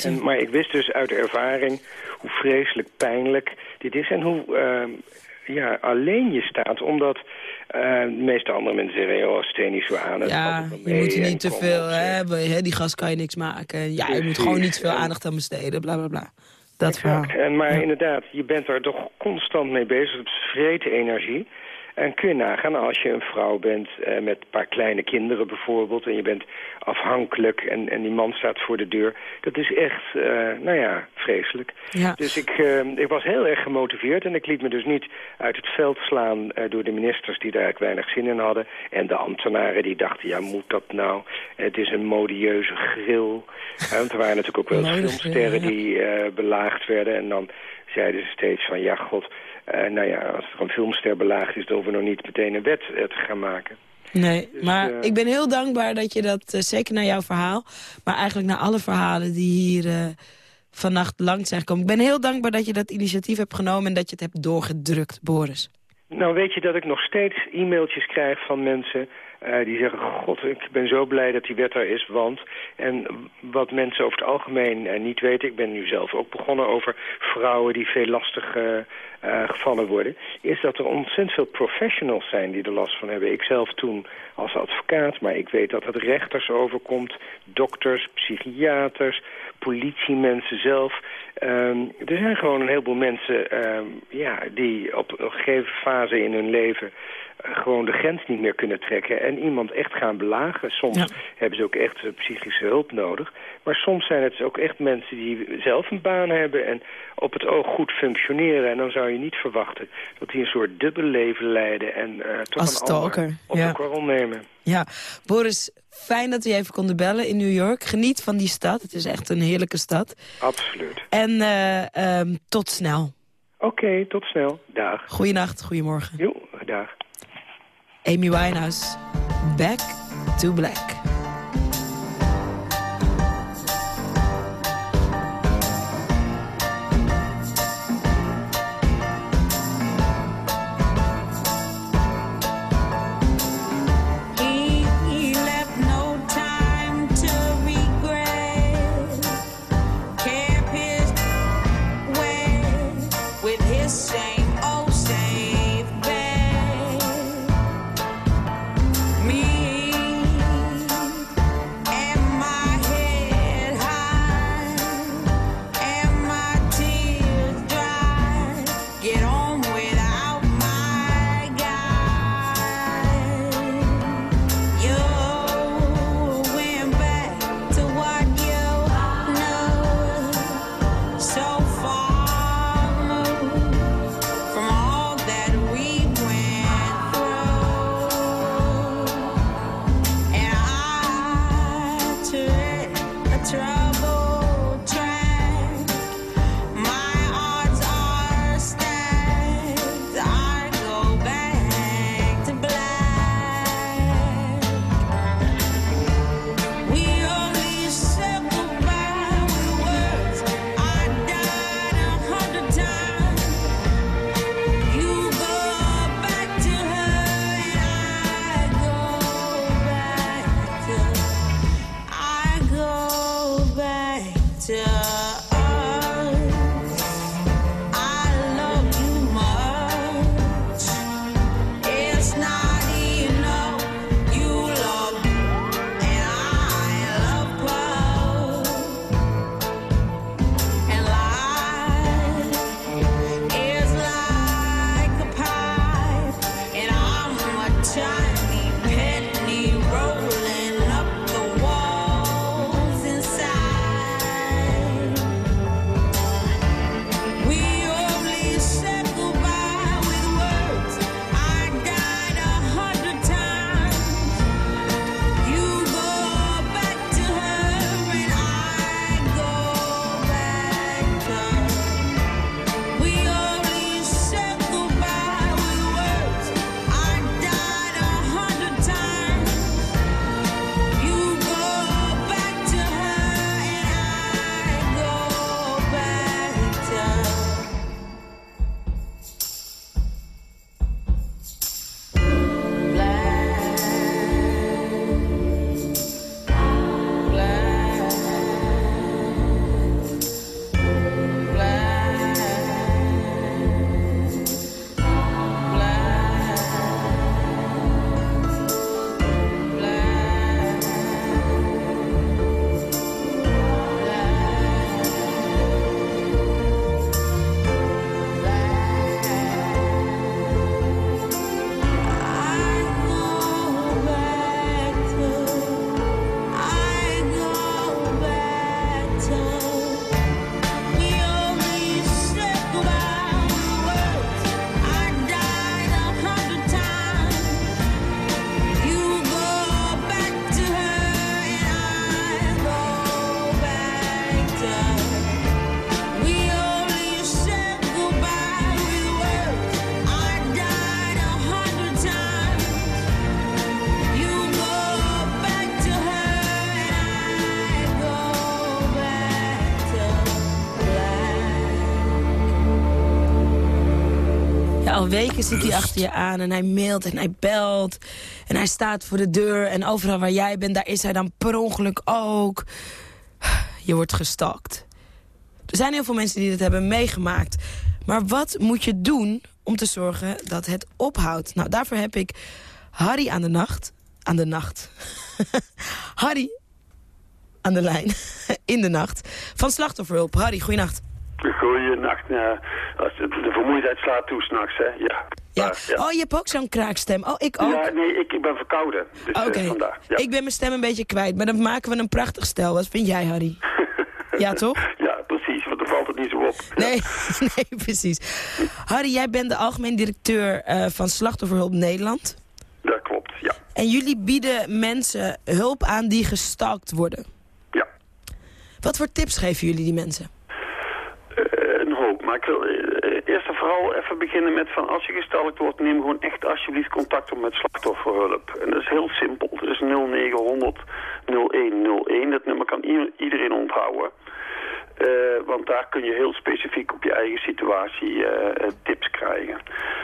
S14: En, maar ik wist dus uit ervaring hoe vreselijk pijnlijk dit is... en hoe ja, alleen je staat, omdat de meeste andere mensen zeggen... joh, steen niet zo aan.
S15: Ja, je moet er niet te veel hebben. Hè? Die gas kan je niks maken. Ja, je moet gewoon niet te veel aandacht aan besteden. Bla, bla, bla. Dat verhaal.
S14: Exact. En, maar inderdaad, je bent er toch constant mee bezig. Het vreet energie. En kun je nagaan als je een vrouw bent eh, met een paar kleine kinderen bijvoorbeeld... en je bent afhankelijk en, en die man staat voor de deur. Dat is echt, eh, nou ja, vreselijk.
S15: Ja.
S14: Dus ik, eh, ik was heel erg gemotiveerd en ik liet me dus niet uit het veld slaan... door de ministers die daar eigenlijk weinig zin in hadden. En de ambtenaren die dachten, ja, moet dat nou? Het is een modieuze grill. [LAUGHS] Want er waren natuurlijk ook wel filmsterren
S15: ja.
S14: die belaagd werden. En dan zeiden ze steeds van, ja, god... eh, nou ja, als er een filmster belaagd is, dan hoeven we nog niet meteen een wet eh, te gaan maken.
S15: Nee, maar
S14: eh,
S15: ik ben heel dankbaar dat je dat, zeker naar jouw verhaal... maar eigenlijk naar alle verhalen die hier vannacht langs zijn gekomen. Ik ben heel dankbaar dat je dat initiatief hebt genomen... en dat je het hebt doorgedrukt, Boris.
S14: Nou, weet je dat ik nog steeds e-mailtjes krijg van mensen eh, die zeggen... God, ik ben zo blij dat die wet er is, want... En wat mensen over het algemeen eh, niet weten... ik ben nu zelf ook begonnen over vrouwen die veel lastig eh, gevallen worden... is dat er ontzettend veel professionals zijn die er last van hebben. Ik zelf toen als advocaat, maar ik weet dat het rechters overkomt... dokters, psychiaters, politiemensen zelf... Ehm, er zijn gewoon een heleboel mensen ehm, ja, die op een gegeven fase in hun leven gewoon de grens niet meer kunnen trekken en iemand echt gaan belagen. Soms hebben ze ook echt eh, psychische hulp nodig. Maar soms zijn het ook echt mensen die zelf een baan hebben en op het oog goed functioneren. En dan zou je niet verwachten dat die een soort dubbel leven leiden en eh, toch
S15: Als
S14: een ander op
S15: ja.
S14: de korrel nemen.
S15: Ja, Boris, fijn dat we je even konden bellen in New York. Geniet van die stad, het is echt een heerlijke stad.
S14: Absoluut.
S15: En eh, ehm, tot snel.
S14: Oké, tot snel. Dag.
S15: Goeienacht, goedemorgen.
S14: Jo, dag.
S15: Amy Winehouse, Back to Black.
S3: Zit hij achter je aan en hij mailt en hij belt. En hij staat voor de deur en overal waar jij bent, daar is hij dan per ongeluk ook. Je wordt gestalkt. Er zijn heel veel mensen die dit hebben meegemaakt. Maar wat moet je doen om te zorgen dat het ophoudt? Nou, daarvoor heb ik Harry aan de nacht. Aan de nacht. [LAUGHS] Harry aan de lijn. [LAUGHS] In de nacht. Van Slachtofferhulp. Harry, goeienacht.
S16: Goeienacht. Nou, als de, vermoeidheid slaat toe s'nachts, hè. Ja.
S3: Ja. Oh, je hebt ook zo'n kraakstem. Oh, ik ook.
S16: Ja, nee, ik, ik ben verkouden. Dus eh,
S3: Oké.
S16: Ja.
S3: ik ben mijn stem een beetje kwijt, maar dan maken we een prachtig stel. Wat vind jij, Harry? [LAUGHS] ja, toch?
S16: Ja, precies, want dan valt het niet zo op.
S3: Nee, [LAUGHS] nee, precies. Harry, jij bent de algemeen directeur eh, van Slachtofferhulp Nederland.
S16: Dat klopt, ja.
S3: En jullie bieden mensen hulp aan die gestalkt worden.
S16: Ja.
S3: Wat voor tips geven jullie die mensen?
S16: Maar ik wil eh, eerst en vooral even beginnen met van als je gestalkt wordt, neem gewoon echt alsjeblieft contact op met slachtofferhulp. En dat is heel simpel. Dat is 0900 0101. Dat nummer kan iedereen onthouden. Eh, want daar kun je heel specifiek op je eigen situatie eh, tips krijgen.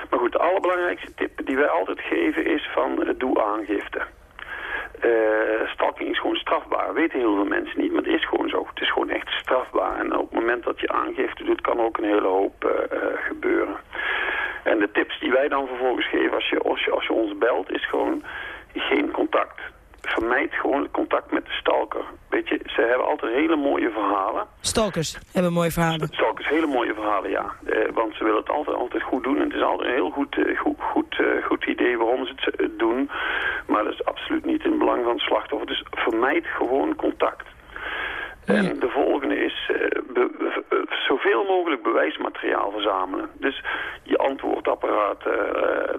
S16: Maar goed, de allerbelangrijkste tip die wij altijd geven is van doe aangifte. Stalking is gewoon strafbaar. weten heel veel mensen niet, maar het is gewoon zo. Het is gewoon echt strafbaar. En op het moment dat je aangifte doet, kan ook een hele hoop eh, eh, gebeuren. En de tips die wij dan vervolgens geven als je, als je, als je ons belt, is gewoon geen contact. Vermijd gewoon contact met de stalker. Weet je, ze hebben altijd hele mooie verhalen.
S3: Stalkers hebben mooie verhalen.
S16: Stalkers, hele mooie verhalen, ja. Eh, want ze willen het altijd, altijd goed doen. En het is altijd een heel goed, goed, goed, goed idee waarom ze het doen. Maar dat is absoluut niet in het belang van het slachtoffer. Dus vermijd gewoon contact. En de volgende is eh, be- be- zoveel mogelijk bewijsmateriaal verzamelen. Dus je antwoordapparaat eh,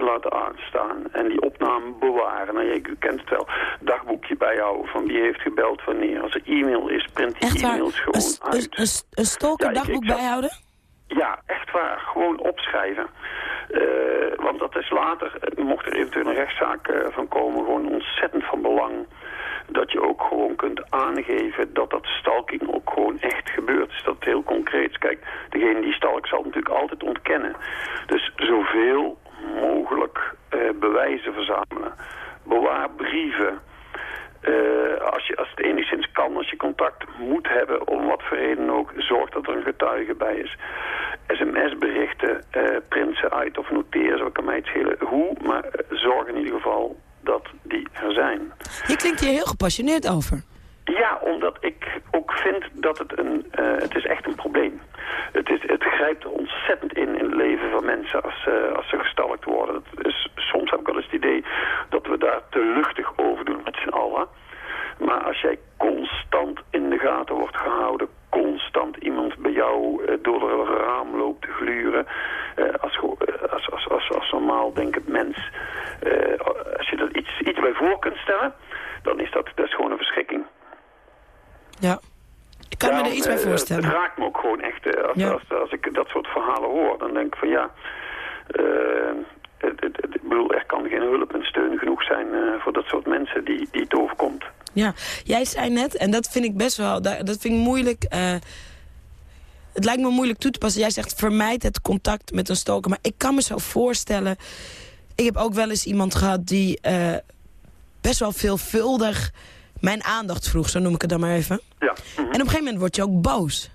S16: laten aanstaan en die opname bewaren. Nou, je kent het wel. Dagboekje bijhouden van wie heeft gebeld wanneer. Als er e-mail is, print die e-mails gewoon
S3: Een,
S16: uit.
S3: een, een, stalker
S16: Ja,
S3: dagboek bijhouden?
S16: Ja, echt waar. Gewoon opschrijven. Eh, want dat is later, mocht er eventueel een rechtszaak van komen, gewoon ontzettend van belang. Dat je ook gewoon kunt aangeven dat dat stalking ook gewoon echt gebeurt. Dus dat heel concreet is. Kijk, degene die stalkt zal natuurlijk altijd ontkennen. Dus zoveel mogelijk eh, bewijzen verzamelen. Bewaar brieven. Eh, als, je, als het enigszins kan, als je contact moet hebben, om wat voor reden ook, zorg dat er een getuige bij is. SMS-berichten, eh print ze uit of noteer ze, kan mij het schelen hoe, maar zorg in ieder geval dat die er zijn.
S3: Je klinkt hier heel gepassioneerd over.
S16: Ja, omdat ik ook vind dat het een, eh, het is echt een probleem. Het, is, het grijpt ontzettend in in het leven van mensen als, eh, als ze gestalkt worden. Het is, soms heb ik wel eens het idee dat we daar te luchtig over doen met z'n allen. Maar als jij constant in de gaten wordt gehouden, constant iemand bij jou eh, door een raam loopt te gluren, als, als, als, als, als normaal denkend mens, als je er iets, iets bij voor kunt stellen, dan is dat, is gewoon een verschrikking.
S3: Ja. Ik kan me er iets bij
S16: eh,
S3: voorstellen.
S16: Het raakt me ook gewoon echt. eh, als,
S3: Ja.
S16: als, als ik dat soort verhalen hoor, dan denk ik van ja... eh, het, het, het- ik bedoel, er kan geen hulp en steun genoeg zijn eh, voor dat soort mensen die, die het overkomt.
S3: Ja, jij zei net, en dat vind ik best wel, dat dat vind ik moeilijk. eh, het lijkt me moeilijk toe te passen. Jij zegt vermijd het contact met een stalker. Maar ik kan me zo voorstellen. Ik heb ook wel eens iemand gehad die eh, best wel veelvuldig mijn aandacht vroeg. Zo noem ik het dan maar even.
S16: Ja,
S3: En op een gegeven moment word je ook boos.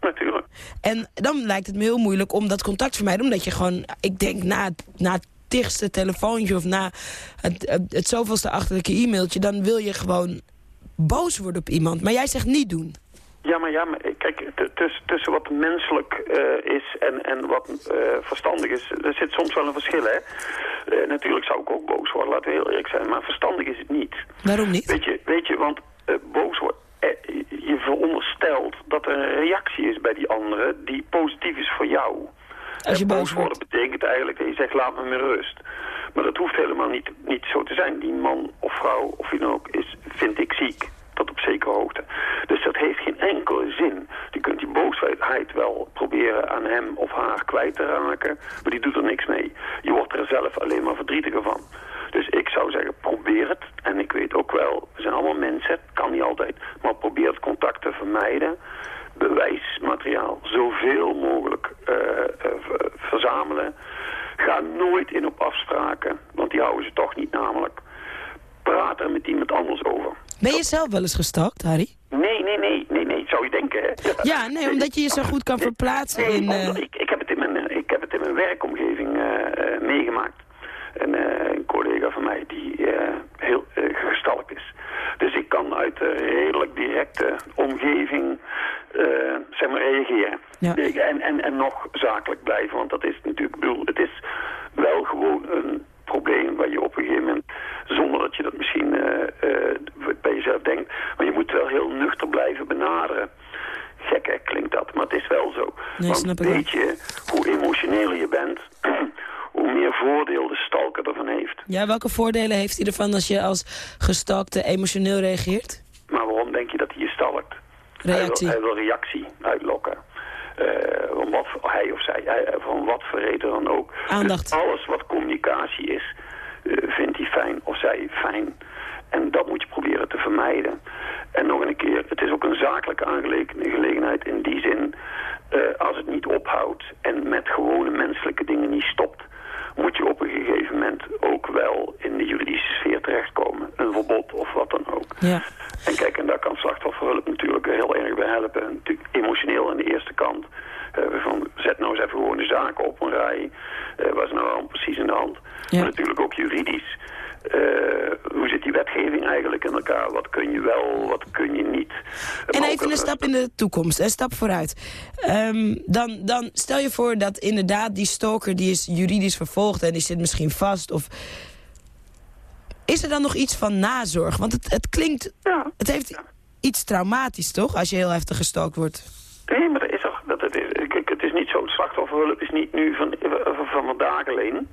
S16: natuurlijk.
S3: En dan lijkt het me heel moeilijk om dat contact te vermijden. Omdat je gewoon, ik denk na het, na het tigste telefoontje of na het, het, het zoveelste achterlijke e-mailtje... dan wil je gewoon boos worden op iemand. Maar jij zegt niet doen.
S16: Ja, maar ja, maar eh, kijk, tussen, tussen wat menselijk eh, is en, en wat eh, verstandig is, er zit soms wel een verschil, hè. Natuurlijk zou ik ook boos worden, laten we heel eerlijk zijn, maar verstandig is het niet.
S3: Waarom niet?
S16: Weet je, weet je want boos worden, je veronderstelt dat er een reactie is bij die andere die positief is voor jou.
S3: Als je boos wordt.
S16: worden betekent eigenlijk dat je zegt, laat me met rust. Maar dat hoeft helemaal niet, niet zo te zijn. Die man of vrouw of wie dan ook is, vind ik ziek. Tot op zekere hoogte. Dus dat heeft geen enkele zin. Je kunt die boosheid wel proberen aan hem of haar kwijt te raken. Maar die doet er niks mee. Je wordt er zelf alleen maar verdrietiger van. Dus ik zou zeggen, probeer het. En ik weet ook wel, we zijn allemaal mensen, het kan niet altijd. Maar probeer het contact te vermijden. Bewijsmateriaal zoveel mogelijk eh, eh, ver- verzamelen. Ga nooit in op afspraken, want die houden ze toch niet namelijk. Praat er met iemand anders over.
S3: Ben je zelf wel eens gestalkt, Harry?
S16: Nee, nee, nee, nee, nee, zou je denken, hè? [LAUGHS]
S3: Ja, nee, omdat je je zo goed kan verplaatsen
S16: Nee,
S3: in... eh,
S16: ik, ik, heb het in mijn, eh, ik heb het in mijn werkomgeving eh, meegemaakt. En eh, een collega van mij die heel gestalkt is. Dus ik kan uit de redelijk directe omgeving eh, zeg maar reageren. En, en, en nog zakelijk blijven, want dat is natuurlijk, ik bedoel, het is wel gewoon een probleem waar je op een gegeven moment, zonder dat je dat misschien wel heel nuchter blijven benaderen. Gek klinkt dat, maar het is wel zo.
S3: Nee,
S16: Want weet je hoe emotioneler je bent, [CLEARS THROAT] hoe meer voordeel de stalker ervan heeft.
S3: Ja, welke voordelen heeft hij ervan als je als gestalkte emotioneel reageert?
S16: Maar waarom denk je dat hij je stalkt?
S3: Reactie.
S16: Hij wil, hij wil reactie uitlokken. Eh, van wat voor- hij of zij, hij, van wat voor reden dan ook.
S3: Aandacht.
S16: Dus alles wat communicatie is, eh, vindt hij fijn of zij fijn. En dat moet je proberen te vermijden. En nog een keer, het is ook een zakelijke aangelegenheid in die zin... eh, als het niet ophoudt en met gewone menselijke dingen niet stopt... moet je op een gegeven moment ook wel in de juridische sfeer terechtkomen. Een verbod of wat dan ook.
S3: Ja.
S16: En kijk, en daar kan slachtofferhulp natuurlijk heel erg bij helpen. Natuurlijk emotioneel aan de eerste kant. Eh, van, zet nou eens even gewoon de zaken op een rij. Eh wat is nou allemaal precies in de hand? Maar natuurlijk ook juridisch. Eh, hoe zit die wetgeving eigenlijk in elkaar? Wat kun je wel, wat kun je niet?
S3: En even een stap in de toekomst, een stap vooruit. Ehm, dan, dan stel je voor dat inderdaad die stalker die is juridisch vervolgd en die zit misschien vast. Of... Is er dan nog iets van nazorg? Want het, het klinkt, het heeft iets traumatisch toch, als je heel heftig gestalkt wordt?
S16: Nee, maar dat is toch, dat, het, is, kijk, het is niet zo, slachtofferhulp is niet nu van, van, van vandaag alleen.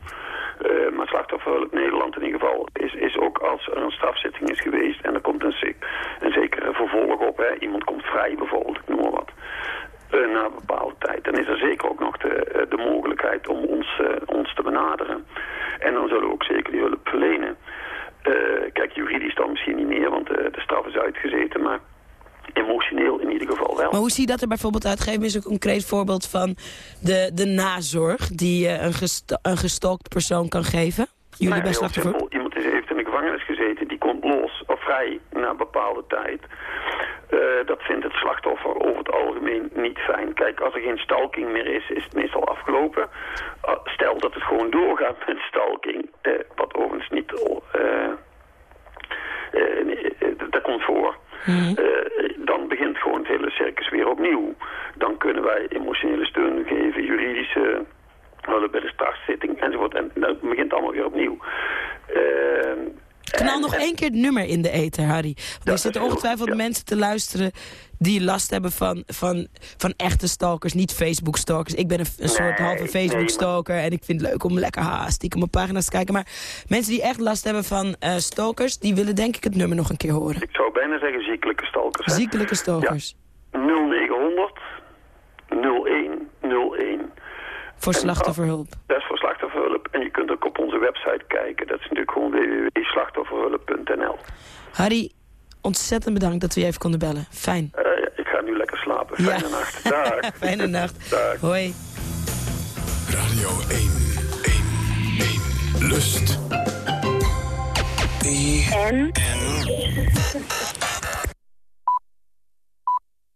S16: Eh, maar slachtofferhulp Nederland in ieder geval is, is ook als er een strafzitting is geweest en er komt een, een zekere vervolg op, hè, iemand komt vrij bijvoorbeeld, noem maar wat, eh, na een bepaalde tijd, dan is er zeker ook nog de, eh, de mogelijkheid om ons, ons te benaderen. En dan zullen we ook zeker die hulp verlenen. Kijk, juridisch dan misschien niet meer, want de straf is uitgezeten, maar emotioneel in ieder geval wel.
S3: Maar hoe zie je dat er bijvoorbeeld uit? Geef me eens een concreet voorbeeld van de, de nazorg die een, gesta een gestalkt persoon kan geven. Jullie
S16: Nou simpel. Iemand is, heeft in de gevangenis gezeten, die komt los of vrij na een bepaalde tijd. Eh, dat vindt het slachtoffer over het algemeen niet fijn. Kijk, als er geen stalking meer is, is het meestal afgelopen. Uh, stel dat het gewoon doorgaat [LAUGHS] met stalking, eh, wat overigens niet... eh, dat komt voor. Eh, dan begint gewoon het hele circus weer opnieuw. Dan kunnen wij emotionele steun geven, juridische hulp bij de strafzitting enzovoort. En dat begint allemaal weer opnieuw. Eh,
S3: Knal nog één keer het nummer in de eten, Harry. Want er zitten ongetwijfeld mensen te luisteren die last hebben van, van, van echte stalkers, niet Facebook-stalkers. Ik ben een, een soort
S16: Nee,
S3: halve
S16: nee,
S3: Facebook-stalker en ik vind het leuk om lekker ha, stiekem op pagina's te kijken. Maar mensen die echt last hebben van eh, stalkers, die willen denk ik het nummer nog een keer horen.
S16: Ik zou bijna zeggen ziekelijke stalkers. hè.
S3: Ziekelijke stalkers.
S16: 0900 0101.
S3: Voor
S16: En,
S3: slachtofferhulp.
S16: oh, Dat is voor slachtofferhulp. En je kunt ook op onze website kijken. Dat is natuurlijk gewoon www.slachtofferhulp.nl.
S3: Harry, ontzettend bedankt dat we je even konden bellen. Fijn.
S16: Eh, ik ga nu lekker slapen. Fijne nacht. [LAUGHS] Dag.
S3: Fijne nacht.
S16: Dag.
S3: Hoi.
S2: Radio 1, 1, 1. Lust.
S17: En?